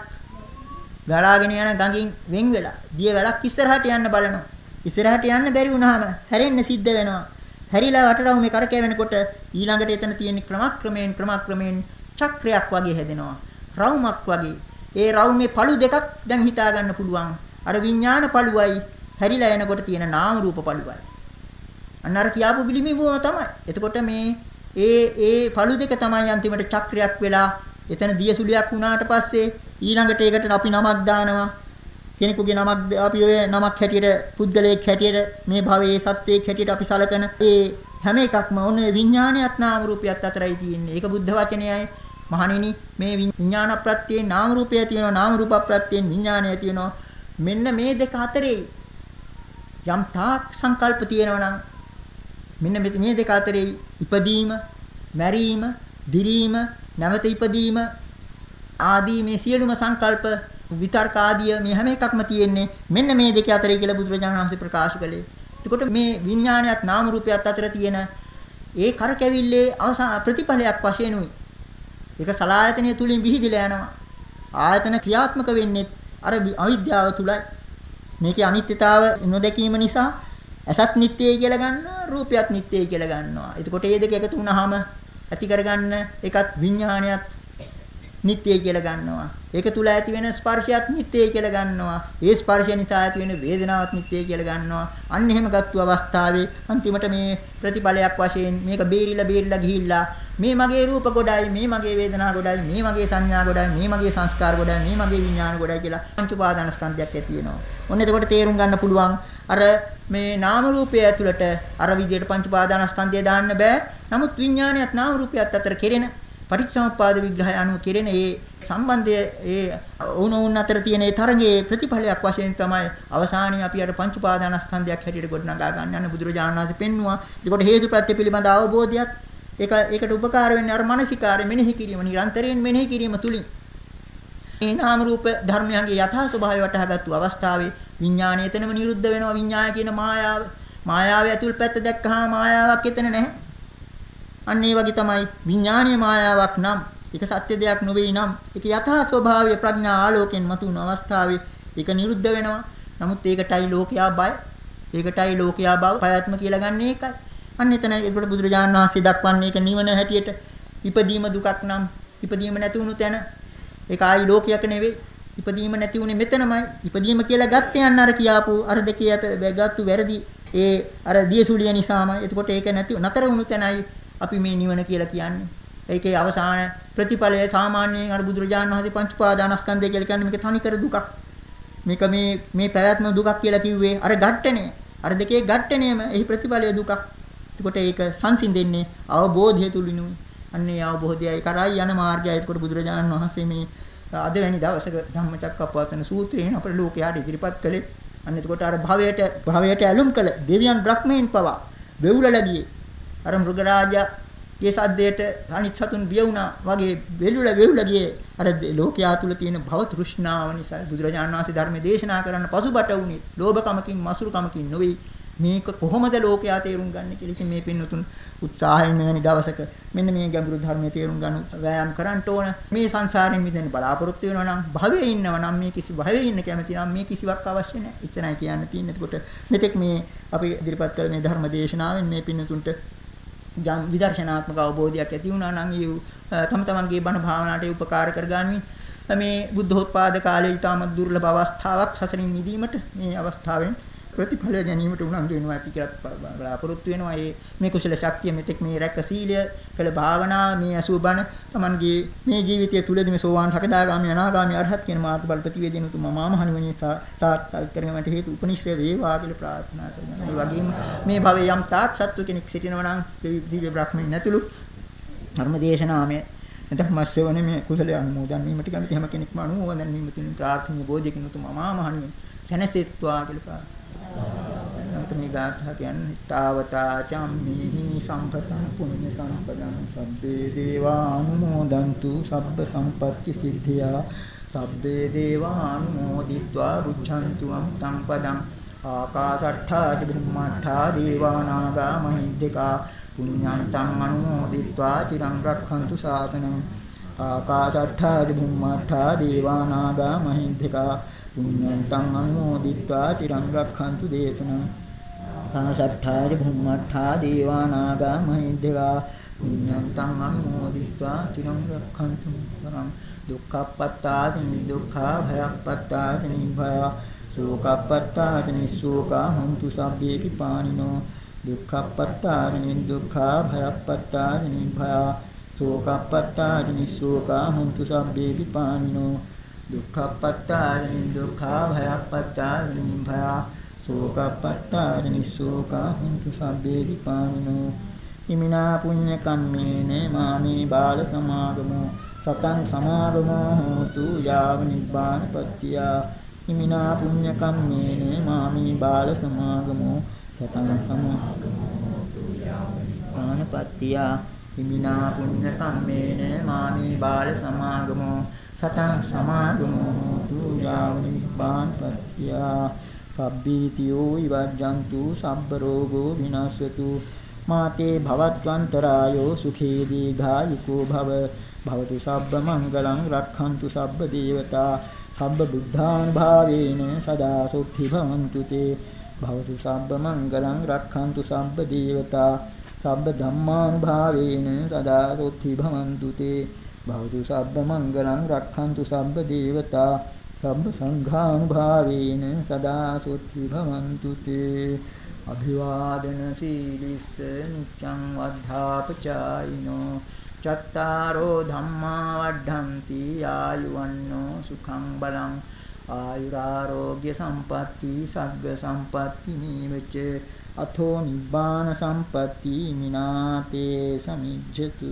ගලාගෙන යන ගඟින් වෙන් වෙලා දිය වැලක් ඉස්සරහට යන්න බලනවා. ඉස්සරහට යන්න බැරි වුණාම හැරෙන්න සිද්ධ වෙනවා. හැරිලා වටරවුමේ කරකැවෙනකොට ඊළඟට එතන තියෙන ක්‍රමක්‍රමයෙන් ක්‍රමක්‍රමයෙන් චක්‍රයක් වගේ හැදෙනවා. රවුමක් වගේ. ඒ රවුමේ පළු දෙකක් දැන් හිතා ගන්න පුළුවන්. අර විඥාන පළුවයි හැරිලා එනකොට තියෙන නාම රූප පළුවයි. අන්න අර කියාපු පිළිමිබුව තමයි. එතකොට මේ ඒ ඒ පළු දෙක තමයි අන්තිමට චක්‍රයක් වෙලා එතන දියසුලියක් වුණාට පස්සේ ඊළඟට ඒකට අපි නමක් දානවා. කෙනෙකුගේ නමක් අපි ඔය නමක් හැටියට පුද්ගලයෙක් හැටියට මේ භවයේ සත්වයක් හැටියට අපි සලකන ඒ හැම එකක්ම ඕනේ විඥානයත් නාම රූපයත් අතරයි තියෙන්නේ. ඒක බුද්ධ වචනයයි. මහණෙනි මේ විඥාන ප්‍රත්‍යයෙන් නාම රූපය තියෙනවා නාම රූප ප්‍රත්‍යයෙන් විඥානය තියෙනවා. මෙන්න මේ දෙක අතරේ යම් තාක් සංකල්ප තියෙනවා නම් මෙන්න මේ දෙක අතරේ ඉපදීම, මැරීම, දිරීම, නැවත ඉපදීම ආදී මේ සියලුම සංකල්ප විතර්ක ආදිය මේ හැම එකක්ම තියෙන්නේ මෙන්න මේ දෙක අතරේ කියලා බුදුරජාණන් වහන්සේ ප්‍රකාශ කළේ. එතකොට මේ විඥානයත් නාම රූපයත් අතර තියෙන ඒ කරකැවිල්ලේ අවසාන ප්‍රතිඵලයක් වශයෙන් උයි. ඒක සලායතනය තුලින් විහිදිලා යනවා. ආයතන ක්‍රියාත්මක වෙන්නේ අර අවිද්‍යාව තුලයි. මේකේ අනිත්‍යතාව නොදැකීම නිසා ඇසත් නිට්ටයයි කියලා ගන්නවා රූපයත් නිට්ටයයි කියලා ගන්නවා. එතකොට මේ දෙක එකතු වුණාම ඇති කරගන්න එකත් විඥානයත් නිට්ටයයි කියලා ගන්නවා. ඒක තුල ඇති වෙන ස්පර්ශයත් නිට්ටයයි කියලා ගන්නවා. ඒ ස්පර්ශය නිසා ඇති වෙන වේදනාවත් නිට්ටයයි කියලා ගන්නවා. අන්න එහෙම ගත්තු අවස්ථාවේ අන්තිමට මේ ප්‍රතිඵලයක් වශයෙන් මේක බේරිලා බේරිලා ගිහිල්ලා මේ මගේ රූප ගොඩයි, මේ මගේ වේදනා ගොඩයි, මේ මගේ සංඥා ගොඩයි, මේ මගේ සංස්කාර ගොඩයි, මේ මගේ විඥාන ගොඩයි කියලා පංච උපාදාන ස්කන්ධයක් ඇති වෙනවා. ඔන්න එතකොට තේරුම් ගන්න පුළුවන් අර මේ නාම රූපය ඇතුළට අර විදිහට පංච උපාදාන ස්කන්ධය දාන්න බෑ. නමුත් විඥානයත් නාම රූපයත් අතර කෙරෙන පටිච්චසමුප්පාද විග්‍රහය අනුව කෙරෙන ඒ සම්බන්ධය ඒ වුණුන් අතර තියෙන ඒ තරංගයේ ප්‍රතිඵලයක් වශයෙන් තමයි අවසානයේ අපි අර පංච උපාදානස්කන්ධයක් හැටියට ගොඩනගා ගන්න යන බුදුරජාණන් වහන්සේ පෙන්නවා. ඒකට හේතුප්‍රත්‍ය පිළිබඳ අවබෝධයක් ඒක ඒකට උපකාර වෙන්නේ අර මානසිකාරය මෙනෙහි කිරීම නිරන්තරයෙන් මෙනෙහි කිරීම තුලින්. මේ නාම රූප ධර්මයන්ගේ යථා ස්වභාවය වටහාගත්තු අවස්ථාවේ විඥාණය එතනම නිරුද්ධ වෙනවා. විඥාය කියන මායාව. මායාවේ ඇතුල් පැත්ත දැක්කහම මායාවක් එතන නැහැ. අන්න ඒ වගේ තමයි විඥානීය මායාවක් නම් ඒක සත්‍ය දෙයක් නොවේ නම් ඒක යථා ස්වභාවය ප්‍රඥා ආලෝකයෙන් මතුවන අවස්ථාවේ ඒක නිරුද්ධ වෙනවා. නමුත් ඒකටයි ලෝකයා බය. ඒකටයි ලෝකයා බව ප්‍රයත්න කියලා ගන්න ඒකයි. අන්න එතන ඒකට බුදුරජාණන් වහන්සේ දක්වන්නේ ඒක නිවන හැටියට ඉපදීම දුකක් නම් ඉපදීම නැති වුණු තැන ඒක ආයි ලෝකයක් නෙවෙයි. ඉපදීම නැති වුණේ මෙතනමයි. ඉපදීම කියලා ගත්තේ අන්න අර කියාපු අර දෙකේ අතර වැගත්තු වැරදි ඒ අර දියසුලිය නිසාමයි. එතකොට ඒක නැති නතර වුණු තැනයි අපි මේ නිවන කියලා කියන්නේ. ඒකේ අවසාන ප්‍රතිඵලය සාමාන්‍යයෙන් අර බුදුරජාණන් වහන්සේ පංච පාදානස්කන්ධය කියලා කියන්නේ මේක තනිකර දුකක්. මේක මේ මේ පැවැත්ම දුකක් කියලා කිව්වේ අර ඝට්ටණය. අර දෙකේ ඝට්ටණයම එහි ප්‍රතිඵලය දුකක්. එතකොට ඒක සංසිඳෙන්නේ අවබෝධය තුලිනුයි. අන්නේ අවබෝධයයි කරයි යන මාර්ගයයි. එතකොට බුදුරජාණන් වහන්සේ මේ අද වැනි දවසක ධම්මචක්කප්පවත්තන සූත්‍රයෙන් අපේ ලෝකයට ඉදිරිපත් කළේ. අන්න එතකොට අර භවයට භවයට ඇලුම් කළ දෙවියන් බ්‍රහ්මයන් පවා වෙවුලලා ගියේ. අර මෘගරාජා ඒ සද්දයට අනිත් සතුන් බිය වුණා වගේ වෙලුල වෙලුල ගියේ. අර ලෝකයා තුල තියෙන භව තෘෂ්ණාව නිසා බුදුරජාණන් වහන්සේ ධර්ම දේශනා කරන්න පසුබට වුණේ. ලෝභකමකින් මසුරුකමකින් නොවේ. මේක කොහොමද ලෝකයා තේරුම් ගන්න කියලා ඉතින් මේ පින්නතුන් උත්සාහයෙන් වෙනි දවසක මෙන්න මේ ගැඹුරු ධර්මයේ තේරුම් ගන්න වෑයම් කරන්න ඕන. මේ සංසාරයෙන් මිදෙන්න බලාපොරොත්තු වෙනවා නම් භවයේ ඉන්නවා නම් මේ කිසි භවයේ ඉන්න කැමති නම් මේ කිසිවක් අවශ්‍ය නැහැ. එච්චරයි කියන්න තියෙන්නේ. එතකොට මෙතෙක් මේ අපි ඉදිරිපත් කළ මේ ධර්ම දේශනාවෙන් මේ පින්නතුන්ට යම් විදර්ශනාත්මක අවබෝධයක් ඇති වුණා නම් ඒ තම තමන්ගේ බණ භාවනාවට උපකාර කරගනිමින් මේ බුද්ධෝත්පාද කාලයේ ඊටමත් දුර්ලභ අවස්ථාවක් සසරින් මිදීමට මේ අවස්ථාවෙන් ප්‍රතිඵල ගැනීමට උනන්දු වෙනවා ඇති කියලා බලාපොරොත්තු වෙනවා. ඒ මේ කුසල ශක්තිය මෙතෙක් මේ රැක සීලය කළ භාවනා මේ අසුබන තමන්ගේ මේ ජීවිතය තුළදී මේ සෝවාන් සකදාගාමි අනාගාමි අරහත් කියන මාර්ගඵල ප්‍රතිවේදින උතුම් මාමහණුවනේ සාක්ෂාත් කරගන්නට හේතු උපනිශ්‍රේ වේවා කියලා ප්‍රාර්ථනා කරනවා. ඒ වගේම මේ භවයේ යම් තාක් සත්ව කෙනෙක් සිටිනවා නම් දිව්‍ය බ්‍රහ්මයන් නැතුළු ධර්මදේශනාමය ධර්ම ශ්‍රවණය මේ කුසලයේ අනුමෝදන් වීමට කැමති හැම කෙනෙක්ම අනුමෝදන් වීම තුන ප්‍රාර්ථනීය බෝධියකින් උතුම් මාමහණුවනේ සැනසෙත්වා කියලා නමුත් මේ ගාථා කියන්නේ තාවතා චම්මේහි සම්පතං පුඤ්ඤ සම්පදං සබ්බේ දේවානුමෝදන්තු සබ්බ සම්පත්‍ති සිද්ධියා සබ්බේ දේවානුමෝදිत्वा රුච්ඡන්තු අම්තං පදං ආකාශට්ඨා චුම්මට්ඨා දේවානාගා මහිද්దికා පුඤ්ඤන්තං අනුමෝදිत्वा චිරං රක්ඛන්තු ශාසනං ආකාශට්ඨා චුම්මට්ඨා දේවානාගා මහිද්దికා පුඤ්ඤන්තං අනුමෝදිත්වා තිරං රක්ඛන්තු දේශනං. සංසට්ඨාය භුම්මට්ඨා දේවානාගා මහිද්දවා පුඤ්ඤන්තං අනුමෝදිත්වා තිරං රක්ඛන්තු පරං දුක්ඛප්පත්තාදි දුක්ඛා භයප්පත්තාදි නිභය සෝකප්පත්තාදි නිසෝකා හොන්තු සබ්බේපි පානිනෝ දුක්ඛප්පත්තාදි දුක්ඛා භයප්පත්තාදි නිභය සෝකප්පත්තාදි නිසෝකා හොන්තු සබ්බේපි පානිනෝ දුක්ඛපත්තානි දුක්ඛා භයපත්තානි භය සෝකපත්තානි සෝකා හුන්තු සබ්බේ විපානිනෝ ඉමිනා පුඤ්ඤ කම්මේන මාමේ බාල සමාගමෝ. සතං සමාගමෝ හෝතු යාව නිබ්බානපත්තිය ඉමිනා පුඤ්ඤ කම්මේන මාමේ බාල සමාගමෝ. සතං සමාගමෝ. හෝතු යාව නිබ්බානපත්තිය ඉමිනා පුඤ්ඤ කම්මේන මාමේ බාල සමාගමෝ. සතං සමාගමෝ තු යාව නිබ්බාන්පත්ත්‍ය සබ්බීතියෝ ඉවජ්ජන්තු සබ්බ රෝගෝ විනාශතු මාතේ භවත්වන්තරායෝ සුඛේ දීඝායුකෝ භව භවතු සබ්බ මංගලං රක්ඛන්තු සබ්බ දේවතා සබ්බ බුද්ධානුභාවේන සදා සුඛි භවන්තු තේ භවතු සබ්බ මංගලං රක්ඛන්තු සබ්බ දේවතා සබ්බ ධම්මානුභාවේන සදා සුඛි භවන්තු තේ භවතු සබ්බ මංගලං රක්ඛන්තු සබ්බ දේවතා සබ්බ සංඝානුභාවේන සදා සුත්ති භවන්තු තේ අභිවාදන සීලිස්ස නිච්ඡං වද්ධාපචායිනෝ චත්තාරෝ ධම්මා වඩ්ඩಂತಿ ආයුවන්නෝ සුඛං බලං ආයුරාෝග්‍ය සම්පatti සග්ග සම්පatti නීවච අතෝ නිබ්බාන සම්පatti මිනාතේ සමිජ්ජතු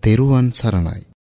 තෙරුවන් සරණයි.